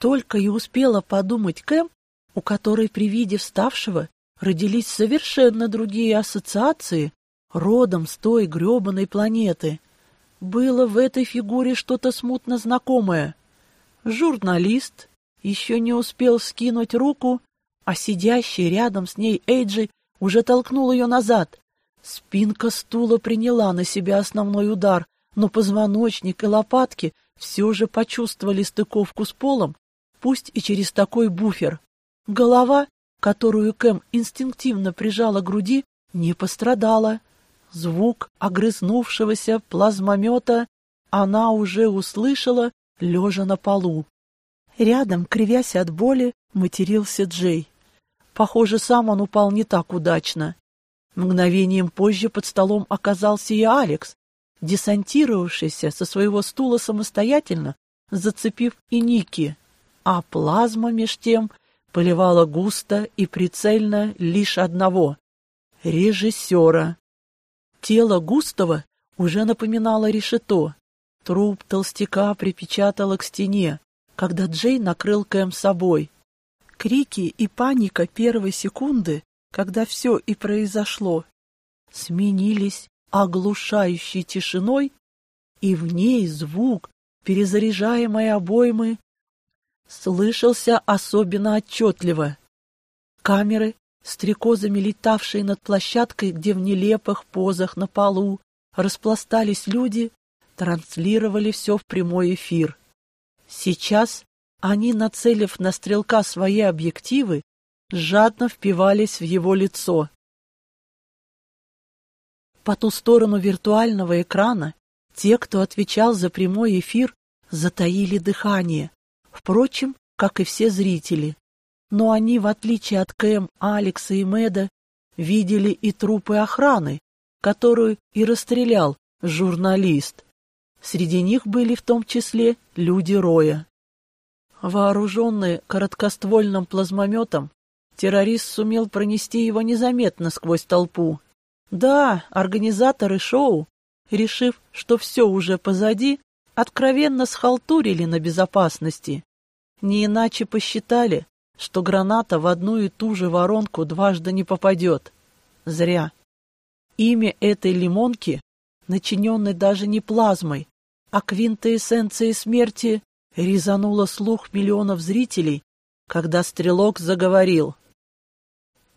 Только и успела подумать Кэм, у которой при виде вставшего родились совершенно другие ассоциации, родом с той гребаной планеты. Было в этой фигуре что-то смутно знакомое. Журналист еще не успел скинуть руку, а сидящий рядом с ней Эйджи уже толкнул ее назад. Спинка стула приняла на себя основной удар, но позвоночник и лопатки все же почувствовали стыковку с полом, пусть и через такой буфер. Голова, которую Кэм инстинктивно прижала к груди, не пострадала. Звук огрызнувшегося плазмомета она уже услышала лежа на полу. Рядом, кривясь от боли, матерился Джей. Похоже, сам он упал не так удачно. Мгновением позже под столом оказался и Алекс, десантировавшийся со своего стула самостоятельно, зацепив и Ники, а плазма меж тем поливала густо и прицельно лишь одного — режиссера. Тело Густава уже напоминало решето, Труп толстяка припечатало к стене, когда Джей накрыл Кэм собой. Крики и паника первой секунды, когда все и произошло, сменились оглушающей тишиной, и в ней звук перезаряжаемой обоймы слышался особенно отчетливо. Камеры, стрекозами летавшие над площадкой, где в нелепых позах на полу распластались люди, транслировали все в прямой эфир. Сейчас они, нацелив на стрелка свои объективы, жадно впивались в его лицо. По ту сторону виртуального экрана те, кто отвечал за прямой эфир, затаили дыхание, впрочем, как и все зрители. Но они, в отличие от Кэм, Алекса и Мэда, видели и трупы охраны, которую и расстрелял журналист. Среди них были в том числе люди Роя. Вооруженный короткоствольным плазмометом, террорист сумел пронести его незаметно сквозь толпу. Да, организаторы шоу, решив, что все уже позади, откровенно схалтурили на безопасности. Не иначе посчитали, что граната в одну и ту же воронку дважды не попадет. Зря. Имя этой лимонки начиненной даже не плазмой, а квинтэссенцией смерти, резанула слух миллионов зрителей, когда стрелок заговорил.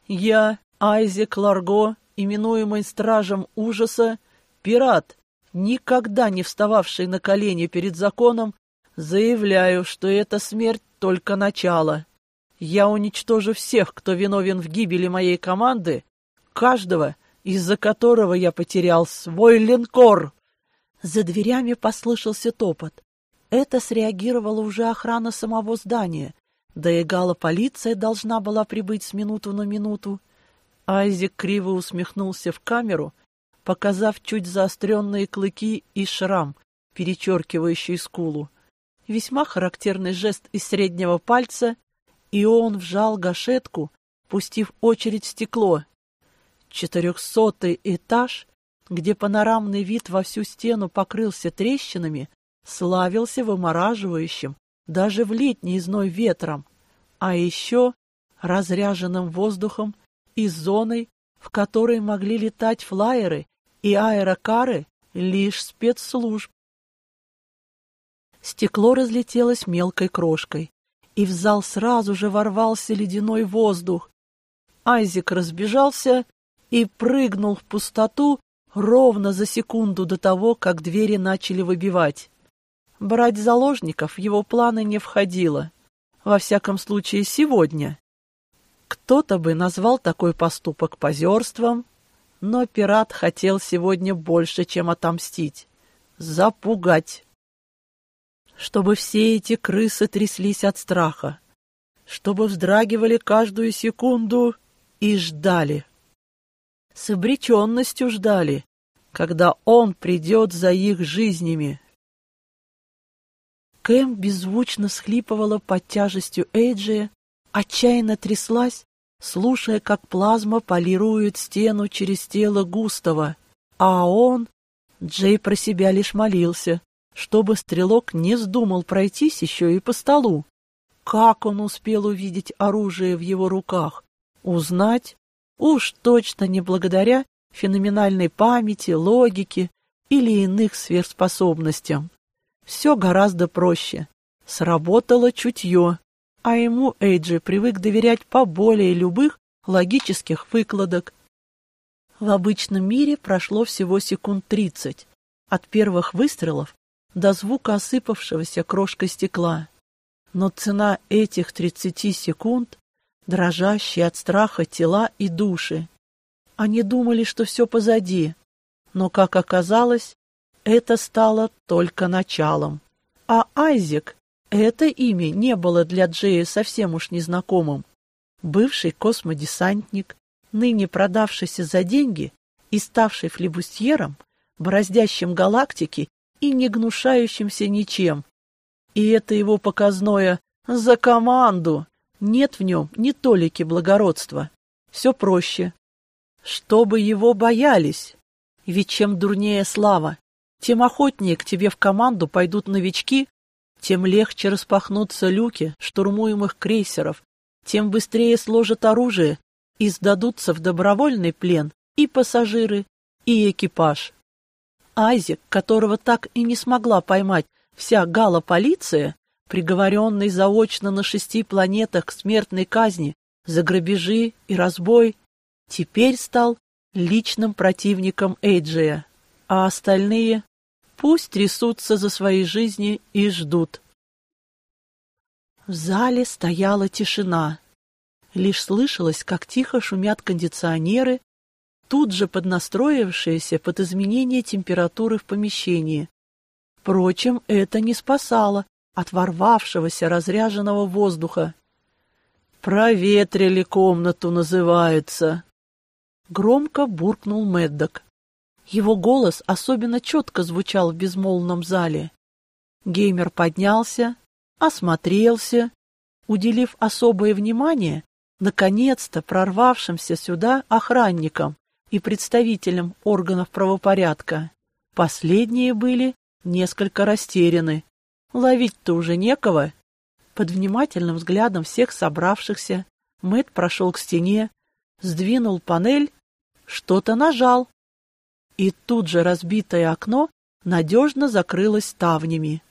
«Я, Айзек Ларго, именуемый Стражем Ужаса, пират, никогда не встававший на колени перед законом, заявляю, что эта смерть только начало. Я уничтожу всех, кто виновен в гибели моей команды, каждого, из-за которого я потерял свой линкор. За дверями послышался топот. Это среагировала уже охрана самого здания, да и гала-полиция должна была прибыть с минуту на минуту. Айзек криво усмехнулся в камеру, показав чуть заостренные клыки и шрам, перечеркивающий скулу. Весьма характерный жест из среднего пальца, и он вжал гашетку, пустив очередь в стекло. Четырехсотый этаж, где панорамный вид во всю стену покрылся трещинами, славился вымораживающим, даже в летний зной ветром, а еще разряженным воздухом и зоной, в которой могли летать флайеры и аэрокары лишь спецслужб. Стекло разлетелось мелкой крошкой, и в зал сразу же ворвался ледяной воздух. Айзек разбежался и прыгнул в пустоту ровно за секунду до того, как двери начали выбивать. Брать заложников в его планы не входило. Во всяком случае, сегодня. Кто-то бы назвал такой поступок позерством, но пират хотел сегодня больше, чем отомстить. Запугать. Чтобы все эти крысы тряслись от страха. Чтобы вздрагивали каждую секунду и ждали. С обреченностью ждали, когда он придет за их жизнями. Кэм беззвучно схлипывала под тяжестью Эйджия, отчаянно тряслась, слушая, как плазма полирует стену через тело Густава, а он... Джей про себя лишь молился, чтобы стрелок не вздумал пройтись еще и по столу. Как он успел увидеть оружие в его руках? Узнать? Уж точно не благодаря феноменальной памяти, логике или иных сверхспособностям. Все гораздо проще. Сработало чутье, а ему Эйджи привык доверять поболее любых логических выкладок. В обычном мире прошло всего секунд тридцать, от первых выстрелов до звука осыпавшегося крошкой стекла. Но цена этих тридцати секунд — дрожащие от страха тела и души. Они думали, что все позади, но, как оказалось, это стало только началом. А Айзек, это имя не было для Джея совсем уж незнакомым. Бывший космодесантник, ныне продавшийся за деньги и ставший флебустьером, бороздящим галактики и не гнушающимся ничем. И это его показное «за команду» нет в нем ни толики благородства. Все проще. Чтобы его боялись. Ведь чем дурнее слава, тем охотнее к тебе в команду пойдут новички, тем легче распахнутся люки штурмуемых крейсеров, тем быстрее сложат оружие и сдадутся в добровольный плен и пассажиры, и экипаж. Айзек, которого так и не смогла поймать вся гала-полиция, приговоренный заочно на шести планетах к смертной казни за грабежи и разбой, теперь стал личным противником Эйджия, а остальные Пусть трясутся за свои жизни и ждут. В зале стояла тишина. Лишь слышалось, как тихо шумят кондиционеры, тут же поднастроившиеся под изменение температуры в помещении. Впрочем, это не спасало от ворвавшегося разряженного воздуха. «Проветрили комнату, называется!» Громко буркнул Меддок. Его голос особенно четко звучал в безмолвном зале. Геймер поднялся, осмотрелся, уделив особое внимание наконец-то прорвавшимся сюда охранникам и представителям органов правопорядка. Последние были несколько растеряны. Ловить-то уже некого. Под внимательным взглядом всех собравшихся Мэт прошел к стене, сдвинул панель, что-то нажал, и тут же разбитое окно надежно закрылось ставнями.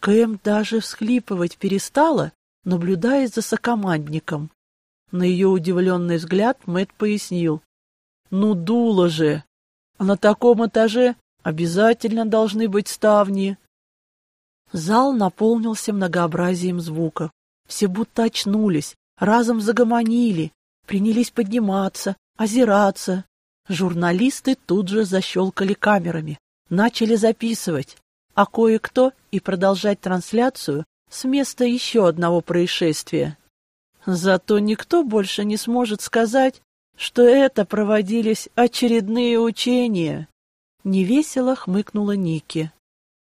Кэм даже всхлипывать перестала, наблюдая за сокомандником. На ее удивленный взгляд Мэт пояснил. «Ну, дуло же! На таком этаже Обязательно должны быть ставни. Зал наполнился многообразием звуков. Все будто очнулись, разом загомонили, принялись подниматься, озираться. Журналисты тут же защелкали камерами, начали записывать, а кое-кто и продолжать трансляцию с места еще одного происшествия. Зато никто больше не сможет сказать, что это проводились очередные учения. Невесело хмыкнула Ники.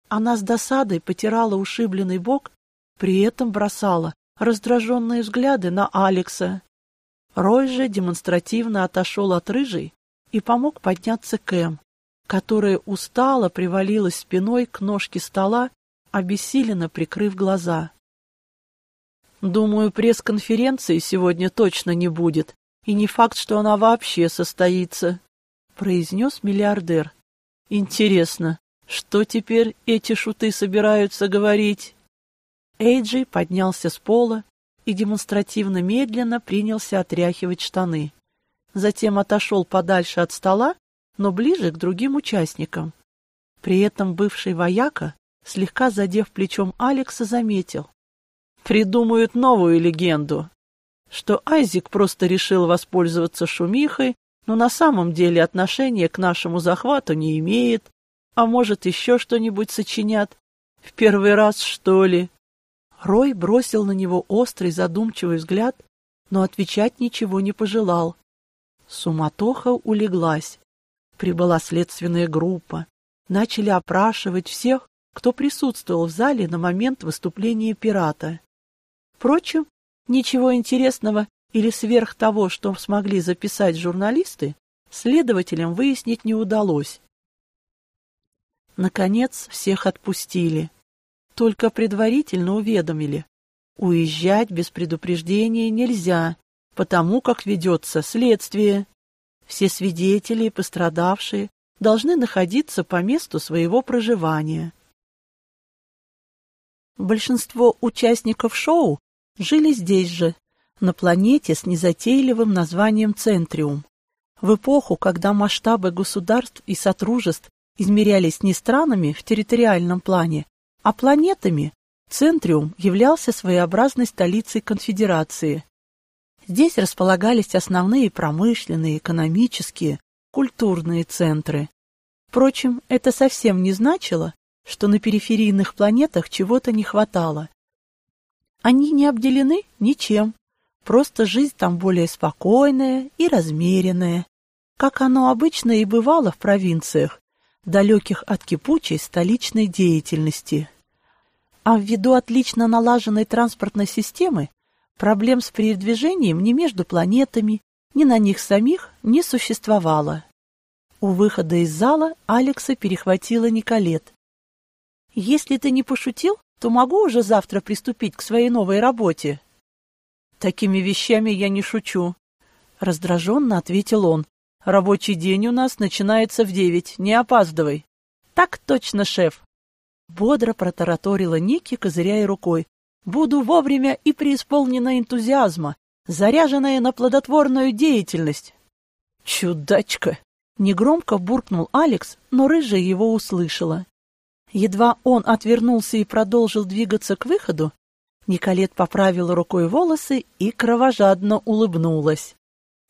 Она с досадой потирала ушибленный бок, при этом бросала раздраженные взгляды на Алекса. Рой же демонстративно отошел от рыжей и помог подняться Кэм, которая устало привалилась спиной к ножке стола, обессиленно прикрыв глаза. «Думаю, пресс-конференции сегодня точно не будет, и не факт, что она вообще состоится», — произнес миллиардер. «Интересно, что теперь эти шуты собираются говорить?» Эйджи поднялся с пола и демонстративно медленно принялся отряхивать штаны. Затем отошел подальше от стола, но ближе к другим участникам. При этом бывший вояка, слегка задев плечом Алекса, заметил. Придумают новую легенду, что Айзик просто решил воспользоваться шумихой, но на самом деле отношения к нашему захвату не имеет, а может еще что-нибудь сочинят. В первый раз, что ли? Рой бросил на него острый задумчивый взгляд, но отвечать ничего не пожелал. Суматоха улеглась. Прибыла следственная группа. Начали опрашивать всех, кто присутствовал в зале на момент выступления пирата. Впрочем, ничего интересного или сверх того, что смогли записать журналисты, следователям выяснить не удалось. Наконец, всех отпустили. Только предварительно уведомили. Уезжать без предупреждения нельзя, потому как ведется следствие. Все свидетели и пострадавшие должны находиться по месту своего проживания. Большинство участников шоу жили здесь же, на планете с незатейливым названием Центриум. В эпоху, когда масштабы государств и сотрудничеств измерялись не странами в территориальном плане, а планетами Центриум являлся своеобразной столицей конфедерации. Здесь располагались основные промышленные, экономические, культурные центры. Впрочем, это совсем не значило, что на периферийных планетах чего-то не хватало. Они не обделены ничем, просто жизнь там более спокойная и размеренная, как оно обычно и бывало в провинциях, далеких от кипучей столичной деятельности. А ввиду отлично налаженной транспортной системы, проблем с передвижением ни между планетами, ни на них самих не существовало. У выхода из зала Алекса перехватила Николет. «Если ты не пошутил, то могу уже завтра приступить к своей новой работе?» «Такими вещами я не шучу», — раздраженно ответил он. «Рабочий день у нас начинается в девять, не опаздывай». «Так точно, шеф», Бодро протараторила Ники, козыряя рукой. «Буду вовремя и преисполнена энтузиазма, заряженная на плодотворную деятельность». «Чудачка!» — негромко буркнул Алекс, но рыжая его услышала. Едва он отвернулся и продолжил двигаться к выходу, Николет поправила рукой волосы и кровожадно улыбнулась.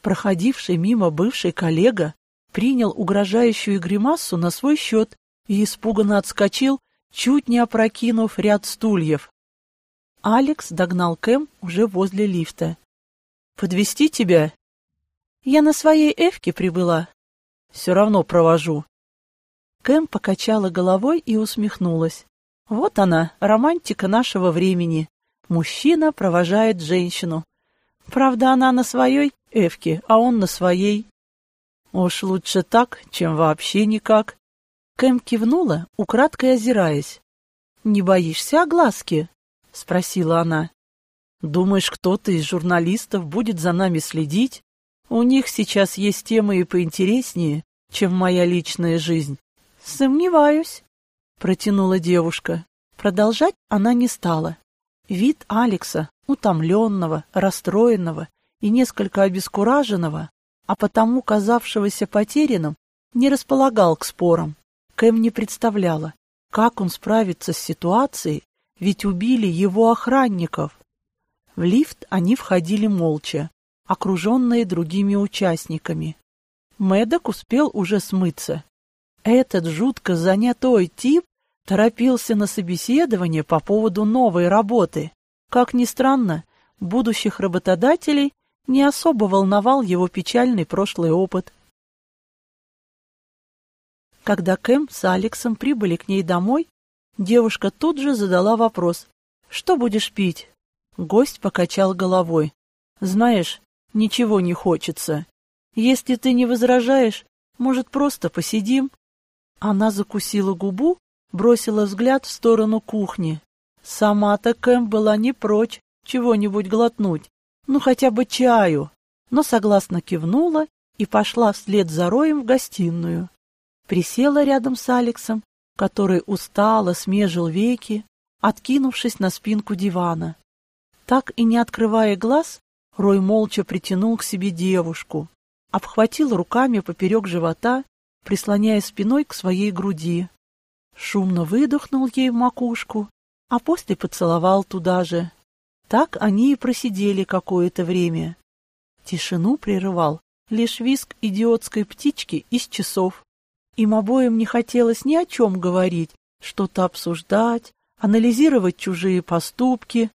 Проходивший мимо бывший коллега принял угрожающую гримасу на свой счет и испуганно отскочил, чуть не опрокинув ряд стульев. Алекс догнал Кэм уже возле лифта. «Подвести тебя?» «Я на своей эвке прибыла». «Все равно провожу». Кэм покачала головой и усмехнулась. «Вот она, романтика нашего времени. Мужчина провожает женщину. Правда, она на своей эвке, а он на своей. Уж лучше так, чем вообще никак. Кэм кивнула, украдкой озираясь. «Не боишься огласки?» — спросила она. «Думаешь, кто-то из журналистов будет за нами следить? У них сейчас есть темы и поинтереснее, чем моя личная жизнь». «Сомневаюсь», — протянула девушка. Продолжать она не стала. Вид Алекса, утомленного, расстроенного и несколько обескураженного, а потому казавшегося потерянным, не располагал к спорам. Кэм не представляла, как он справится с ситуацией, ведь убили его охранников. В лифт они входили молча, окруженные другими участниками. Мэддок успел уже смыться. Этот жутко занятой тип торопился на собеседование по поводу новой работы. Как ни странно, будущих работодателей не особо волновал его печальный прошлый опыт. Когда Кэм с Алексом прибыли к ней домой, девушка тут же задала вопрос «Что будешь пить?» Гость покачал головой. «Знаешь, ничего не хочется. Если ты не возражаешь, может, просто посидим?» Она закусила губу, бросила взгляд в сторону кухни. Сама-то Кэм была не прочь чего-нибудь глотнуть, ну хотя бы чаю, но согласно кивнула и пошла вслед за Роем в гостиную. Присела рядом с Алексом, который устало смежил веки, откинувшись на спинку дивана. Так и не открывая глаз, Рой молча притянул к себе девушку, обхватил руками поперек живота, прислоняя спиной к своей груди. Шумно выдохнул ей в макушку, а после поцеловал туда же. Так они и просидели какое-то время. Тишину прерывал лишь виск идиотской птички из часов. Им обоим не хотелось ни о чем говорить, что-то обсуждать, анализировать чужие поступки,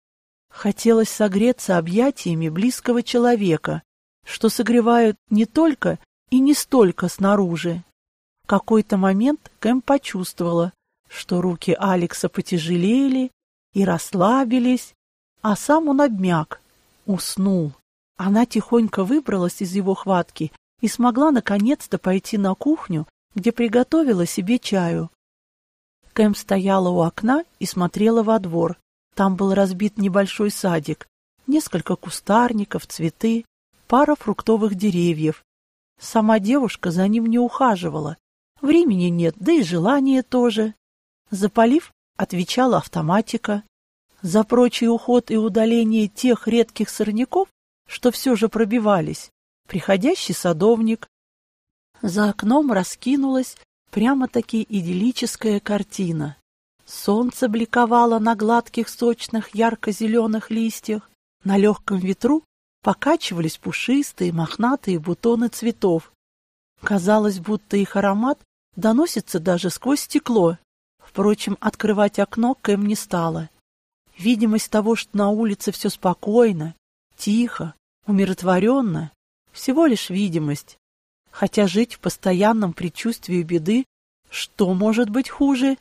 Хотелось согреться объятиями близкого человека, что согревают не только и не столько снаружи. Какой-то момент Кэм почувствовала, что руки Алекса потяжелели и расслабились, а сам он обмяк, уснул. Она тихонько выбралась из его хватки и смогла наконец-то пойти на кухню, где приготовила себе чаю. Кэм стояла у окна и смотрела во двор. Там был разбит небольшой садик, несколько кустарников, цветы, пара фруктовых деревьев. Сама девушка за ним не ухаживала. Времени нет, да и желания тоже. Запалив, отвечала автоматика. За прочий уход и удаление тех редких сорняков, что все же пробивались, приходящий садовник. За окном раскинулась прямо-таки идиллическая картина. Солнце бликовало на гладких, сочных, ярко-зеленых листьях. На легком ветру покачивались пушистые, мохнатые бутоны цветов. Казалось, будто их аромат доносится даже сквозь стекло. Впрочем, открывать окно Кэм не стала. Видимость того, что на улице все спокойно, тихо, умиротворенно, всего лишь видимость. Хотя жить в постоянном предчувствии беды, что может быть хуже?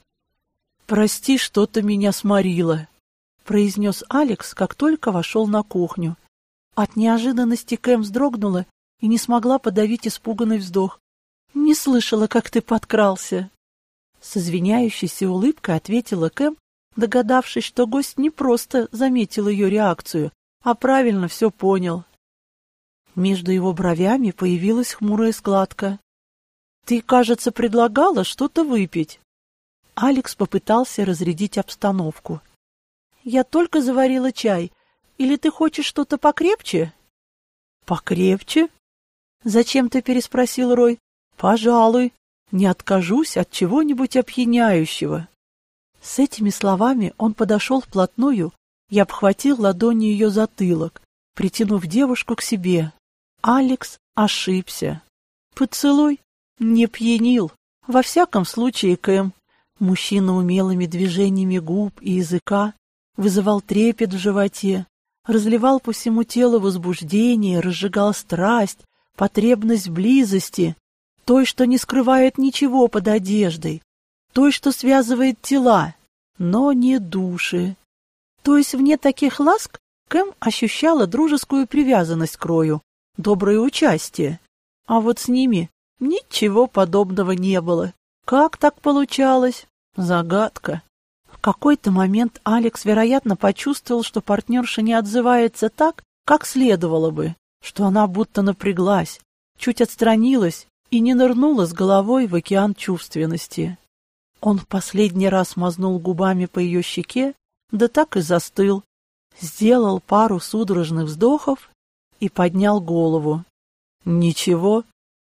«Прости, что-то меня сморило», — произнес Алекс, как только вошел на кухню. От неожиданности Кэм вздрогнула и не смогла подавить испуганный вздох. «Не слышала, как ты подкрался». С извиняющейся улыбкой ответила Кэм, догадавшись, что гость не просто заметил ее реакцию, а правильно все понял. Между его бровями появилась хмурая складка. «Ты, кажется, предлагала что-то выпить». Алекс попытался разрядить обстановку. «Я только заварила чай. Или ты хочешь что-то покрепче?» «Покрепче?» «Зачем ты переспросил Рой?» «Пожалуй, не откажусь от чего-нибудь опьяняющего». С этими словами он подошел вплотную и обхватил ладонью ее затылок, притянув девушку к себе. Алекс ошибся. Поцелуй не пьянил. Во всяком случае, Кэм Мужчина умелыми движениями губ и языка вызывал трепет в животе, разливал по всему телу возбуждение, разжигал страсть, потребность близости, той, что не скрывает ничего под одеждой, той, что связывает тела, но не души. То есть вне таких ласк Кэм ощущала дружескую привязанность к Рою, доброе участие. А вот с ними ничего подобного не было. Как так получалось? Загадка. В какой-то момент Алекс, вероятно, почувствовал, что партнерша не отзывается так, как следовало бы, что она будто напряглась, чуть отстранилась и не нырнула с головой в океан чувственности. Он в последний раз мазнул губами по ее щеке, да так и застыл, сделал пару судорожных вздохов и поднял голову. Ничего.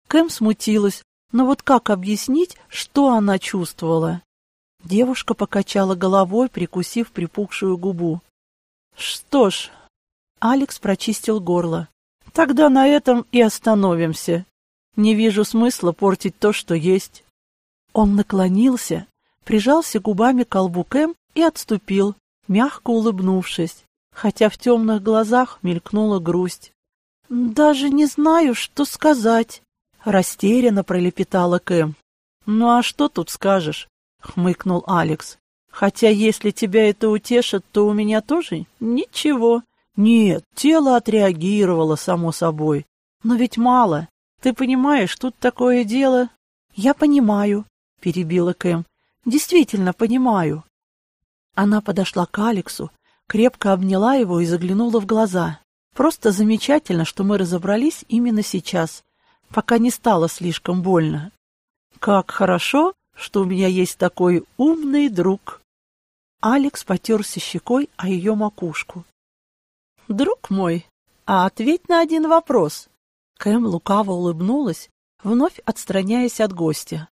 Кэм смутилась, Но вот как объяснить, что она чувствовала? Девушка покачала головой, прикусив припухшую губу. Что ж, Алекс прочистил горло. Тогда на этом и остановимся. Не вижу смысла портить то, что есть. Он наклонился, прижался губами к колбу Кэм и отступил, мягко улыбнувшись, хотя в темных глазах мелькнула грусть. «Даже не знаю, что сказать», — растерянно пролепетала Кэм. «Ну а что тут скажешь?» — хмыкнул Алекс. «Хотя если тебя это утешит, то у меня тоже ничего. Нет, тело отреагировало, само собой. Но ведь мало. Ты понимаешь, тут такое дело...» «Я понимаю», — перебила Кэм. «Действительно понимаю». Она подошла к Алексу, крепко обняла его и заглянула в глаза. «Просто замечательно, что мы разобрались именно сейчас, пока не стало слишком больно. Как хорошо, что у меня есть такой умный друг». Алекс потерся щекой о ее макушку. «Друг мой, а ответь на один вопрос». Кэм лукаво улыбнулась, вновь отстраняясь от гостя.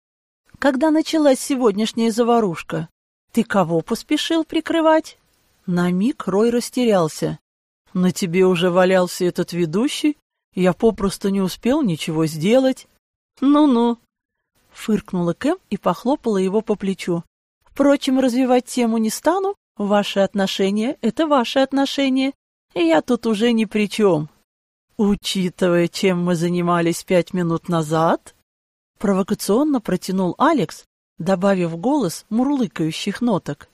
«Когда началась сегодняшняя заварушка, ты кого поспешил прикрывать?» На миг Рой растерялся. «На тебе уже валялся этот ведущий? Я попросту не успел ничего сделать». «Ну-ну», — фыркнула Кэм и похлопала его по плечу. «Впрочем, развивать тему не стану. Ваши отношения — это ваши отношения, и я тут уже ни при чем». «Учитывая, чем мы занимались пять минут назад?» Провокационно протянул Алекс, добавив голос мурлыкающих ноток.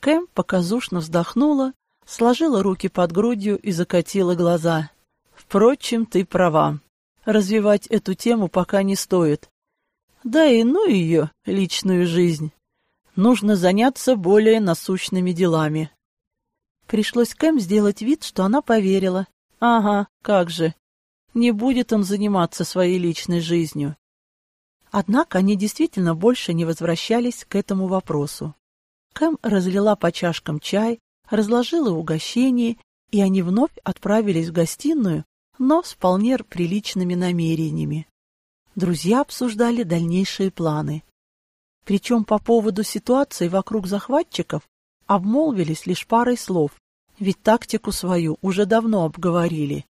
Кэм показушно вздохнула, сложила руки под грудью и закатила глаза. «Впрочем, ты права. Развивать эту тему пока не стоит. Да и ну ее, личную жизнь. Нужно заняться более насущными делами». Пришлось Кэм сделать вид, что она поверила, Ага, как же. Не будет он заниматься своей личной жизнью. Однако они действительно больше не возвращались к этому вопросу. Кэм разлила по чашкам чай, разложила угощение, и они вновь отправились в гостиную, но с вполне приличными намерениями. Друзья обсуждали дальнейшие планы. Причем по поводу ситуации вокруг захватчиков обмолвились лишь парой слов, ведь тактику свою уже давно обговорили.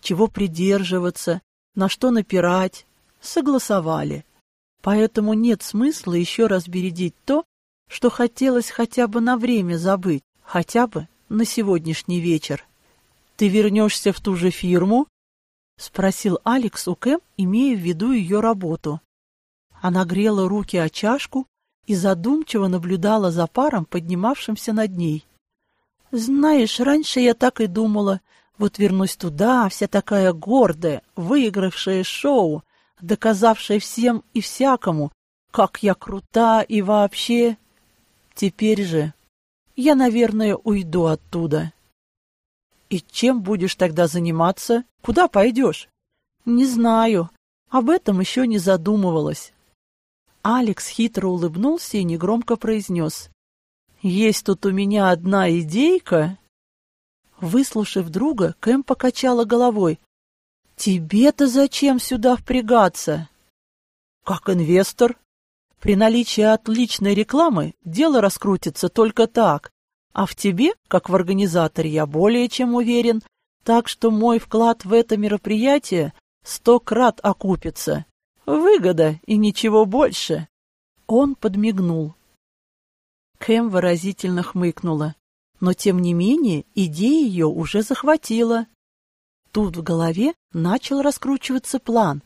Чего придерживаться, на что напирать, согласовали. Поэтому нет смысла еще раз бередить то, что хотелось хотя бы на время забыть, хотя бы на сегодняшний вечер. «Ты вернешься в ту же фирму?» — спросил Алекс у Кэм, имея в виду ее работу. Она грела руки о чашку и задумчиво наблюдала за паром, поднимавшимся над ней. Знаешь, раньше я так и думала. Вот вернусь туда, вся такая гордая, выигравшая шоу, доказавшая всем и всякому, как я крута и вообще... Теперь же я, наверное, уйду оттуда. И чем будешь тогда заниматься? Куда пойдешь? Не знаю. Об этом еще не задумывалась. Алекс хитро улыбнулся и негромко произнес. Есть тут у меня одна идейка. Выслушав друга, Кэм покачала головой. Тебе-то зачем сюда впрягаться? Как инвестор. При наличии отличной рекламы дело раскрутится только так. А в тебе, как в организаторе, я более чем уверен, так что мой вклад в это мероприятие сто крат окупится. Выгода и ничего больше. Он подмигнул. Кэм выразительно хмыкнула. Но, тем не менее, идея ее уже захватила. Тут в голове начал раскручиваться план.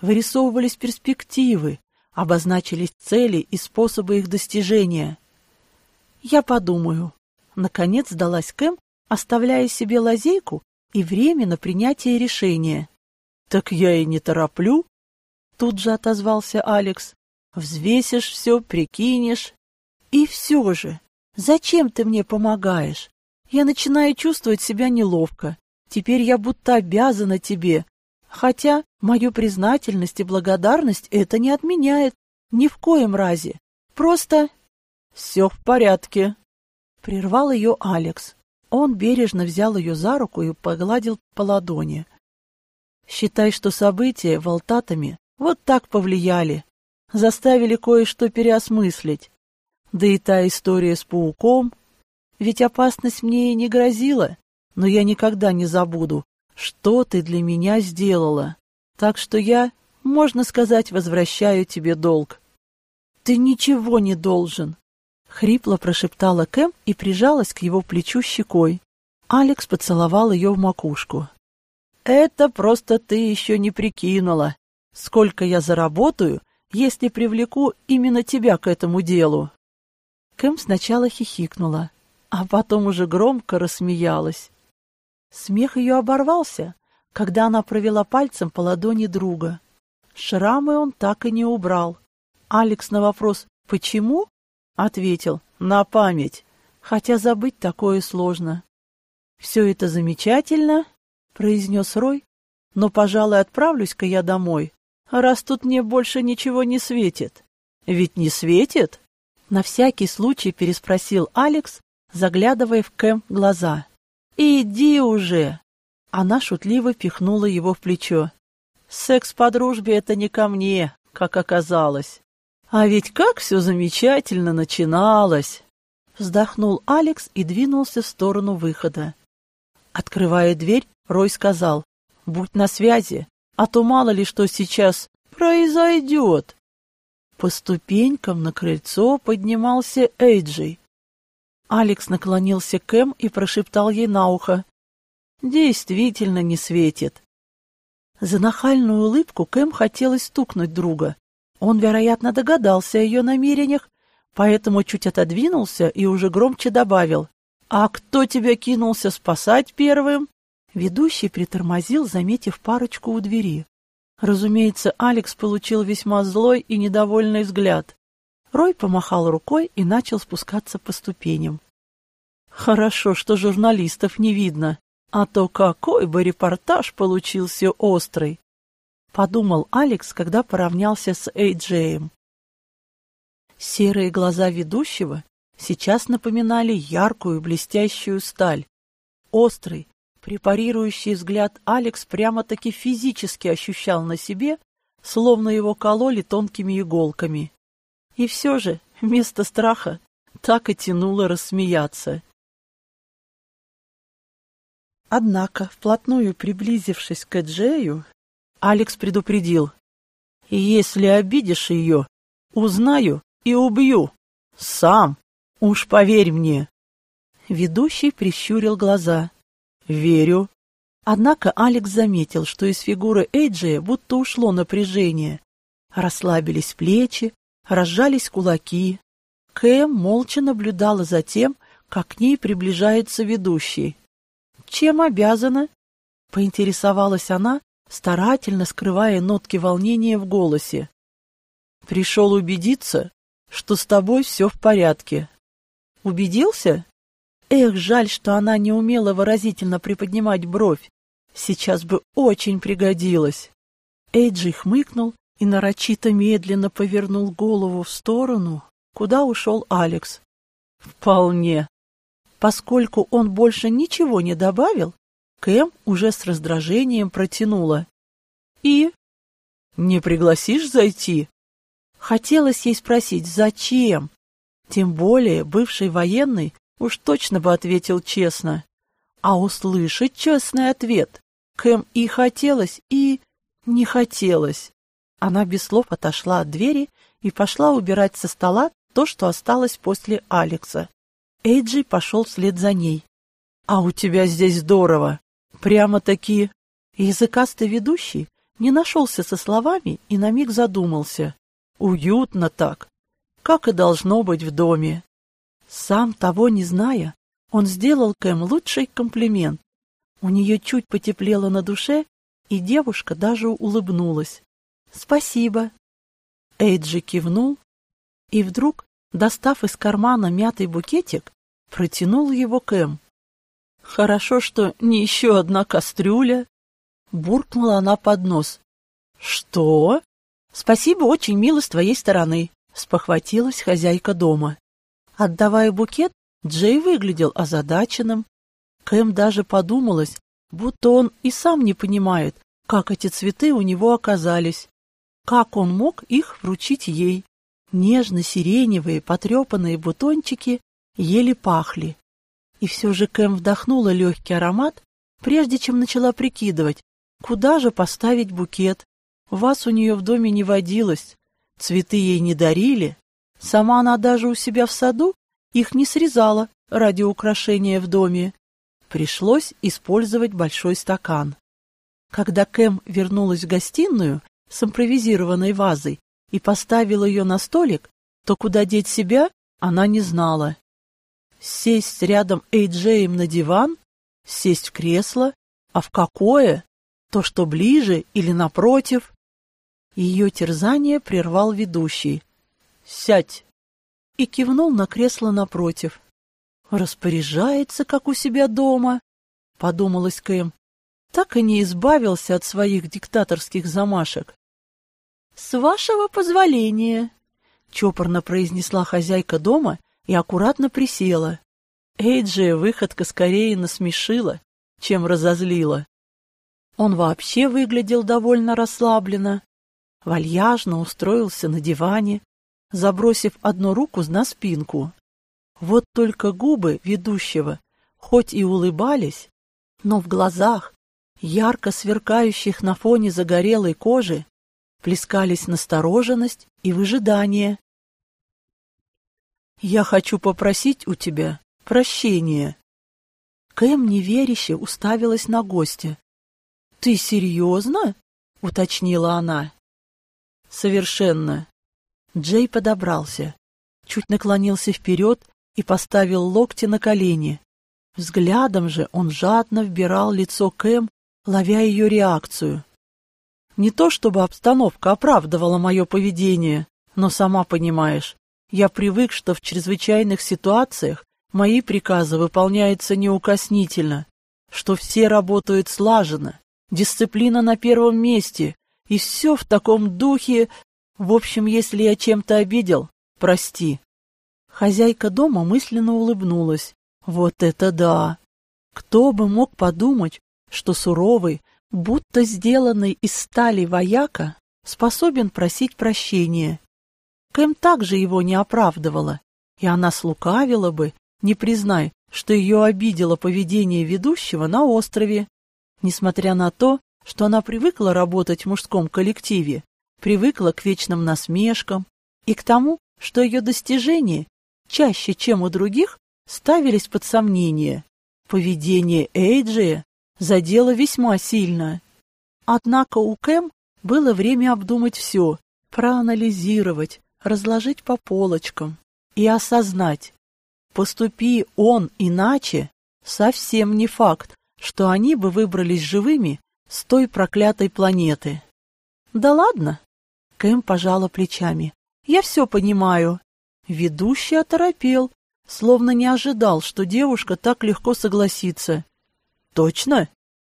Вырисовывались перспективы, обозначились цели и способы их достижения. «Я подумаю». Наконец сдалась Кэм, оставляя себе лазейку и время на принятие решения. «Так я и не тороплю», — тут же отозвался Алекс. «Взвесишь все, прикинешь, и все же, зачем ты мне помогаешь? Я начинаю чувствовать себя неловко. Теперь я будто обязана тебе. Хотя мою признательность и благодарность это не отменяет. Ни в коем разе. Просто... Все в порядке. Прервал ее Алекс. Он бережно взял ее за руку и погладил по ладони. Считай, что события в Алтатами Вот так повлияли. Заставили кое-что переосмыслить. Да и та история с пауком. Ведь опасность мне и не грозила, но я никогда не забуду, что ты для меня сделала. Так что я, можно сказать, возвращаю тебе долг. Ты ничего не должен. Хрипло прошептала Кэм и прижалась к его плечу щекой. Алекс поцеловал ее в макушку. «Это просто ты еще не прикинула, сколько я заработаю, если привлеку именно тебя к этому делу». Кэм сначала хихикнула, а потом уже громко рассмеялась. Смех ее оборвался, когда она провела пальцем по ладони друга. Шрамы он так и не убрал. Алекс на вопрос «Почему?» ответил «На память», хотя забыть такое сложно. «Все это замечательно», — произнес Рой, «но, пожалуй, отправлюсь-ка я домой, раз тут мне больше ничего не светит». «Ведь не светит?» На всякий случай переспросил Алекс, заглядывая в Кэм глаза. «Иди уже!» Она шутливо пихнула его в плечо. «Секс по дружбе — это не ко мне, как оказалось. А ведь как все замечательно начиналось!» Вздохнул Алекс и двинулся в сторону выхода. Открывая дверь, Рой сказал, «Будь на связи, а то мало ли что сейчас произойдет». По ступенькам на крыльцо поднимался Эйджи. Алекс наклонился к Эм и прошептал ей на ухо. «Действительно не светит». За нахальную улыбку Кэм хотелось стукнуть друга. Он, вероятно, догадался о ее намерениях, поэтому чуть отодвинулся и уже громче добавил. «А кто тебя кинулся спасать первым?» Ведущий притормозил, заметив парочку у двери. Разумеется, Алекс получил весьма злой и недовольный взгляд. Рой помахал рукой и начал спускаться по ступеням. Хорошо, что журналистов не видно, а то какой бы репортаж получился острый, подумал Алекс, когда поравнялся с Эйджеем. Серые глаза ведущего сейчас напоминали яркую блестящую сталь. Острый, Препарирующий взгляд Алекс прямо-таки физически ощущал на себе, словно его кололи тонкими иголками. И все же, вместо страха, так и тянуло рассмеяться. Однако, вплотную приблизившись к Эджею, Алекс предупредил. «Если обидишь ее, узнаю и убью. Сам. Уж поверь мне». Ведущий прищурил глаза. «Верю». Однако Алекс заметил, что из фигуры Эйджия будто ушло напряжение. Расслабились плечи, разжались кулаки. Кэм молча наблюдала за тем, как к ней приближается ведущий. «Чем обязана?» — поинтересовалась она, старательно скрывая нотки волнения в голосе. «Пришел убедиться, что с тобой все в порядке». «Убедился?» Эх, жаль, что она не умела выразительно приподнимать бровь. Сейчас бы очень пригодилась. Эйджи хмыкнул и нарочито медленно повернул голову в сторону, куда ушел Алекс. Вполне. Поскольку он больше ничего не добавил, Кэм уже с раздражением протянула. И? Не пригласишь зайти? Хотелось ей спросить, зачем? Тем более бывший военный Уж точно бы ответил честно. А услышать честный ответ Кэм и хотелось, и не хотелось. Она без слов отошла от двери и пошла убирать со стола то, что осталось после Алекса. Эйджи пошел вслед за ней. «А у тебя здесь здорово! Прямо-таки...» Языкастый ведущий не нашелся со словами и на миг задумался. «Уютно так, как и должно быть в доме. Сам того не зная, он сделал Кэм лучший комплимент. У нее чуть потеплело на душе, и девушка даже улыбнулась. «Спасибо». Эйджи кивнул и вдруг, достав из кармана мятый букетик, протянул его Кэм. «Хорошо, что не еще одна кастрюля», — буркнула она под нос. «Что?» «Спасибо, очень мило с твоей стороны», — спохватилась хозяйка дома. Отдавая букет, Джей выглядел озадаченным. Кэм даже подумалось, будто он и сам не понимает, как эти цветы у него оказались. Как он мог их вручить ей? Нежно-сиреневые потрепанные бутончики еле пахли. И все же Кэм вдохнула легкий аромат, прежде чем начала прикидывать, куда же поставить букет. Вас у нее в доме не водилось, цветы ей не дарили, сама она даже у себя в саду их не срезала ради украшения в доме. Пришлось использовать большой стакан. Когда Кэм вернулась в гостиную с импровизированной вазой и поставила ее на столик, то куда деть себя она не знала. Сесть рядом Эйджеем на диван, сесть в кресло, а в какое? То, что ближе или напротив? Ее терзание прервал ведущий. «Сядь!» и кивнул на кресло напротив. «Распоряжается, как у себя дома», — подумалась Кэм. Так и не избавился от своих диктаторских замашек. «С вашего позволения», — чопорно произнесла хозяйка дома и аккуратно присела. Эйджия выходка скорее насмешила, чем разозлила. Он вообще выглядел довольно расслабленно, вальяжно устроился на диване, забросив одну руку на спинку. Вот только губы ведущего хоть и улыбались, но в глазах, ярко сверкающих на фоне загорелой кожи, плескались настороженность и выжидание. «Я хочу попросить у тебя прощения». Кэм неверяще уставилась на гостя. «Ты серьезно?» — уточнила она. «Совершенно». Джей подобрался, чуть наклонился вперед и поставил локти на колени. Взглядом же он жадно вбирал лицо Кэм, ловя ее реакцию. Не то чтобы обстановка оправдывала мое поведение, но сама понимаешь, я привык, что в чрезвычайных ситуациях мои приказы выполняются неукоснительно, что все работают слаженно, дисциплина на первом месте, и все в таком духе... В общем, если я чем-то обидел, прости. Хозяйка дома мысленно улыбнулась. Вот это да! Кто бы мог подумать, что суровый, будто сделанный из стали вояка, способен просить прощения. Кэм также его не оправдывала, и она слукавила бы, не признай, что ее обидело поведение ведущего на острове. Несмотря на то, что она привыкла работать в мужском коллективе, привыкла к вечным насмешкам и к тому, что ее достижения чаще, чем у других, ставились под сомнение. Поведение Эйджия задело весьма сильно. Однако у Кэм было время обдумать все, проанализировать, разложить по полочкам и осознать. Поступи он иначе, совсем не факт, что они бы выбрались живыми с той проклятой планеты. Да ладно, Кэм пожала плечами. Я все понимаю. Ведущий оторопел, словно не ожидал, что девушка так легко согласится. «Точно?»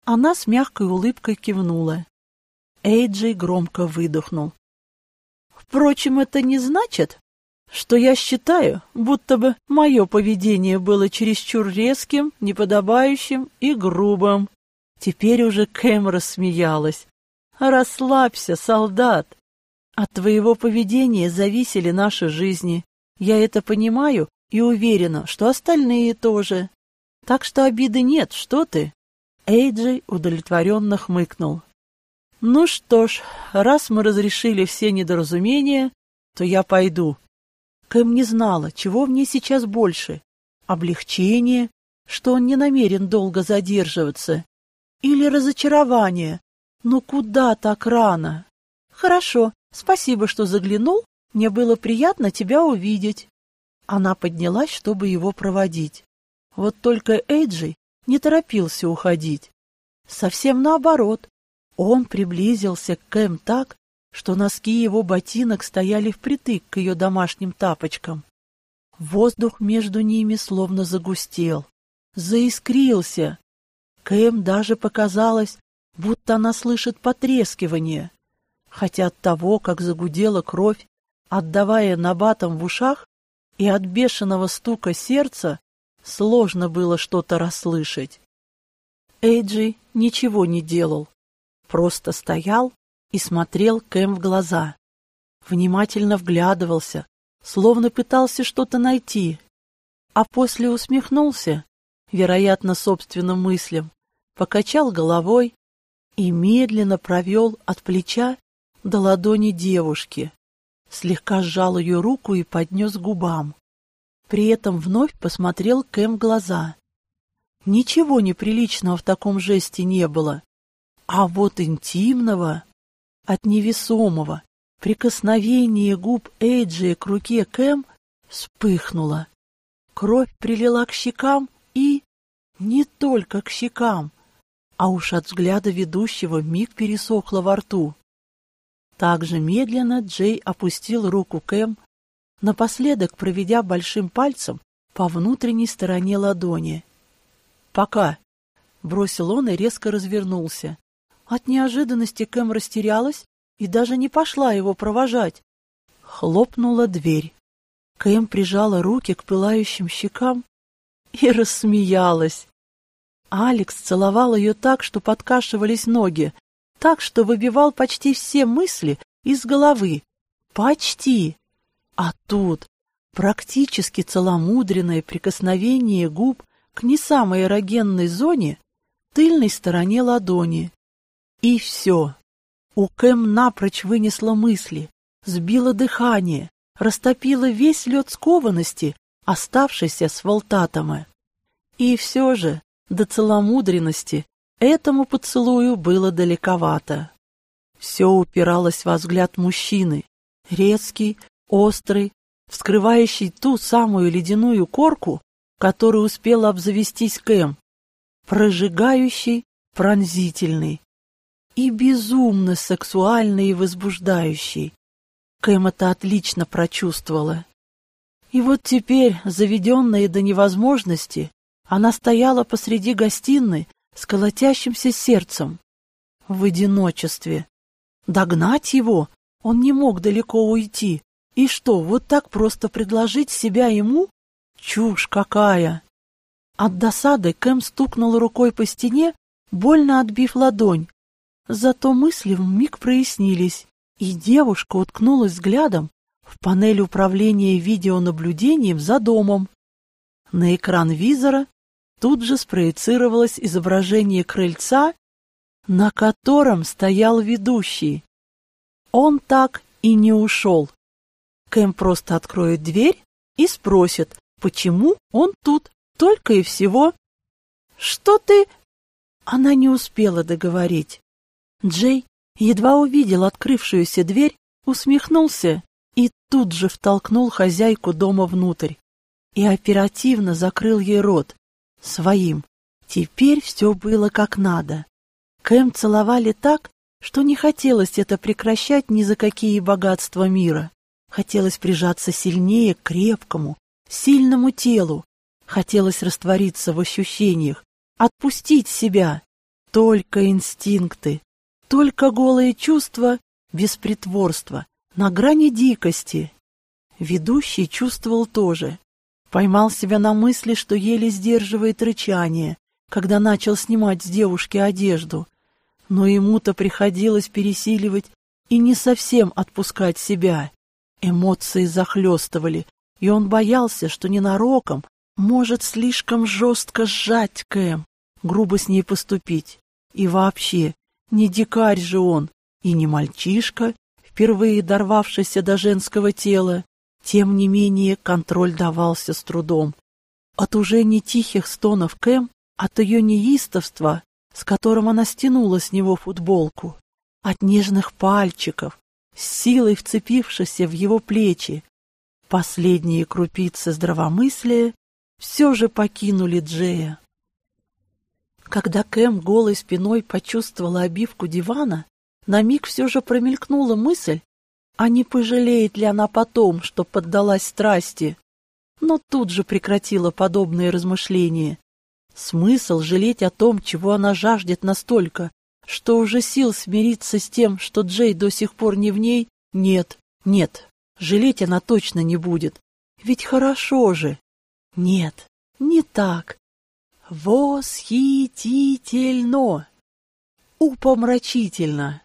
Она с мягкой улыбкой кивнула. Эйджей громко выдохнул. «Впрочем, это не значит, что я считаю, будто бы мое поведение было чересчур резким, неподобающим и грубым». Теперь уже Кэм рассмеялась. «Расслабься, солдат. От твоего поведения зависели наши жизни. Я это понимаю и уверена, что остальные тоже. Так что обиды нет, что ты?» Эйджей удовлетворенно хмыкнул. «Ну что ж, раз мы разрешили все недоразумения, то я пойду». Кэм не знала, чего в ней сейчас больше. Облегчение, что он не намерен долго задерживаться, или разочарование. Но куда так рано? Хорошо, спасибо, что заглянул, мне было приятно тебя увидеть. Она поднялась, чтобы его проводить. Вот только Эйджи не торопился уходить. Совсем наоборот. Он приблизился к Кэм так, что носки его ботинок стояли впритык к ее домашним тапочкам. Воздух между ними словно загустел, заискрился. Кэм даже показалось, будто она слышит потрескивание, хотя от того, как загудела кровь, отдавая набатом в ушах, и от бешеного стука сердца сложно было что-то расслышать. Эйджи ничего не делал, просто стоял, и смотрел Кэм в глаза. Внимательно вглядывался, словно пытался что-то найти. А после усмехнулся, вероятно, собственным мыслям, покачал головой и медленно провел от плеча до ладони девушки, слегка сжал ее руку и поднес губам. При этом вновь посмотрел Кэм в глаза. Ничего неприличного в таком жесте не было. А вот интимного, от невесомого, прикосновения губ Эйджи к руке Кэм вспыхнуло. Кровь прилила к щекам и... не только к щекам, а уж от взгляда ведущего миг пересохло во рту. Так же медленно Джей опустил руку Кэм напоследок проведя большим пальцем по внутренней стороне ладони. «Пока!» — бросил он и резко развернулся. От неожиданности Кэм растерялась и даже не пошла его провожать. Хлопнула дверь. Кэм прижала руки к пылающим щекам и рассмеялась. Алекс целовал ее так, что подкашивались ноги, так, что выбивал почти все мысли из головы. Почти! А тут практически целомудренное прикосновение губ к не самой эрогенной зоне, тыльной стороне ладони. И все. У Кэм напрочь вынесла мысли, сбила дыхание, растопила весь лед скованности, оставшийся с волтатома. И все же до целомудренности этому поцелую было далековато. Все упиралось во взгляд мужчины, резкий, острый, вскрывающий ту самую ледяную корку, которой успела обзавестись Кэм, прожигающий, пронзительный и безумно сексуальный и возбуждающий. Кэм это отлично прочувствовала. И вот теперь, заведенная до невозможности, она стояла посреди гостиной с колотящимся сердцем. В одиночестве. Догнать его он не мог далеко уйти, и что, вот так просто предложить себя ему? Чушь какая! От досады Кэм стукнул рукой по стене, больно отбив ладонь. Зато мысли вмиг прояснились, и девушка уткнулась взглядом в панель управления видеонаблюдением за домом. На экран визора тут же спроецировалось изображение крыльца, на котором стоял ведущий. Он так и не ушел. Кэм просто откроет дверь и спросит, почему он тут, только и всего. «Что ты...» Она не успела договорить. Джей едва увидел открывшуюся дверь, усмехнулся и тут же втолкнул хозяйку дома внутрь и оперативно закрыл ей рот своим. Теперь все было как надо. Кэм целовали так, что не хотелось это прекращать ни за какие богатства мира. Хотелось прижаться сильнее к крепкому, сильному телу. Хотелось раствориться в ощущениях, отпустить себя. Только инстинкты, только голые чувства без притворства, на грани дикости. Ведущий чувствовал тоже. Поймал себя на мысли, что еле сдерживает рычание, когда начал снимать с девушки одежду. Но ему-то приходилось пересиливать и не совсем отпускать себя. Эмоции захлестывали, и он боялся, что ненароком может слишком жестко сжать Кэм, грубо с ней поступить. И вообще, не дикарь же он, и не мальчишка, впервые дорвавшийся до женского тела. Тем не менее, контроль давался с трудом. От уже не тихих стонов Кэм, от ее неистовства, с которым она стянула с него футболку, от нежных пальчиков, с силой вцепившись в его плечи. Последние крупицы здравомыслия все же покинули Джея. Когда Кэм голой спиной почувствовала обивку дивана, на миг все же промелькнула мысль, а не пожалеет ли она потом, что поддалась страсти. Но тут же прекратила подобные размышления. Смысл жалеть о том, чего она жаждет настолько, что уже сил смириться с тем, что Джей до сих пор не в ней, нет, нет, жалеть она точно не будет. Ведь хорошо же. Нет, не так. Восхитительно. Упомрачительно.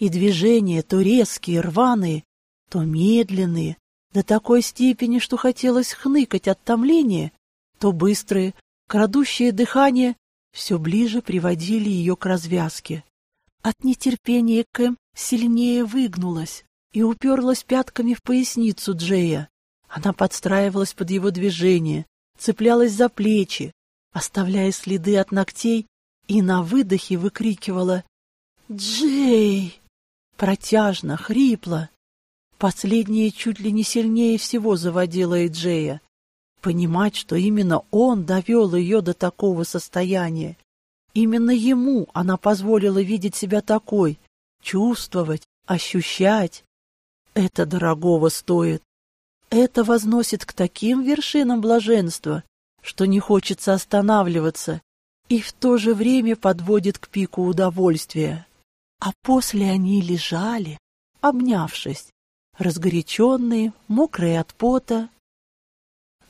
И движения то резкие, рваные, то медленные, до такой степени, что хотелось хныкать от томления, то быстрые, крадущее дыхание все ближе приводили ее к развязке. От нетерпения Кэм сильнее выгнулась и уперлась пятками в поясницу Джея. Она подстраивалась под его движение, цеплялась за плечи, оставляя следы от ногтей, и на выдохе выкрикивала «Джей!» Протяжно, хрипло. Последнее чуть ли не сильнее всего заводило и Джея. Понимать, что именно он довел ее до такого состояния. Именно ему она позволила видеть себя такой, чувствовать, ощущать. Это дорогого стоит. Это возносит к таким вершинам блаженства, что не хочется останавливаться, и в то же время подводит к пику удовольствия. А после они лежали, обнявшись, разгоряченные, мокрые от пота.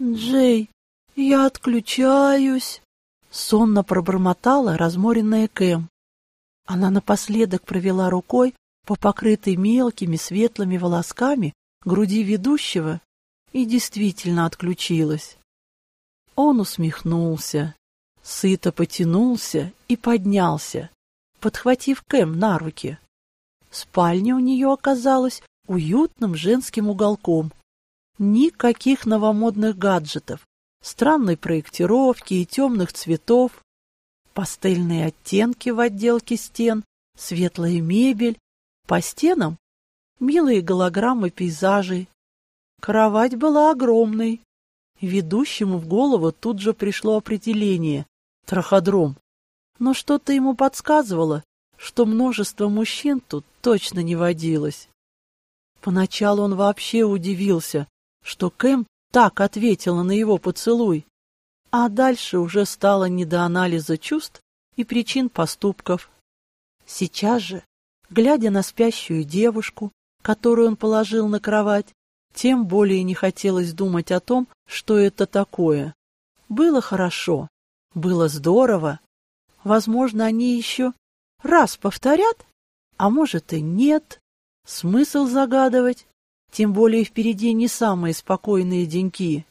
«Джей, я отключаюсь!» — сонно пробормотала разморенная Кэм. Она напоследок провела рукой по покрытой мелкими светлыми волосками груди ведущего и действительно отключилась. Он усмехнулся, сыто потянулся и поднялся, подхватив Кэм на руки. Спальня у нее оказалась уютным женским уголком. Никаких новомодных гаджетов, странной проектировки и темных цветов, пастельные оттенки в отделке стен, светлая мебель, по стенам милые голограммы пейзажей. Кровать была огромной. Ведущему в голову тут же пришло определение — траходром. Но что-то ему подсказывало, что множество мужчин тут точно не водилось. Поначалу он вообще удивился, что Кэм так ответила на его поцелуй, а дальше уже стало не до анализа чувств и причин поступков. Сейчас же, глядя на спящую девушку, которую он положил на кровать, тем более не хотелось думать о том, что это такое. Было хорошо, было здорово. Возможно, они еще раз повторят, а может и нет. Смысл загадывать, тем более впереди не самые спокойные деньки.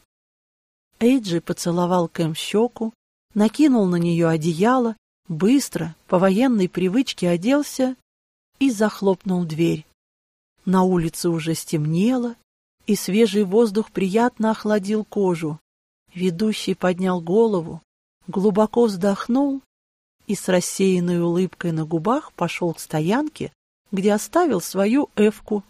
Эйджи поцеловал Кэм щеку, накинул на нее одеяло, быстро, по военной привычке оделся и захлопнул дверь. На улице уже стемнело, и свежий воздух приятно охладил кожу. Ведущий поднял голову, глубоко вздохнул и с рассеянной улыбкой на губах пошел к стоянке, где оставил свою эвку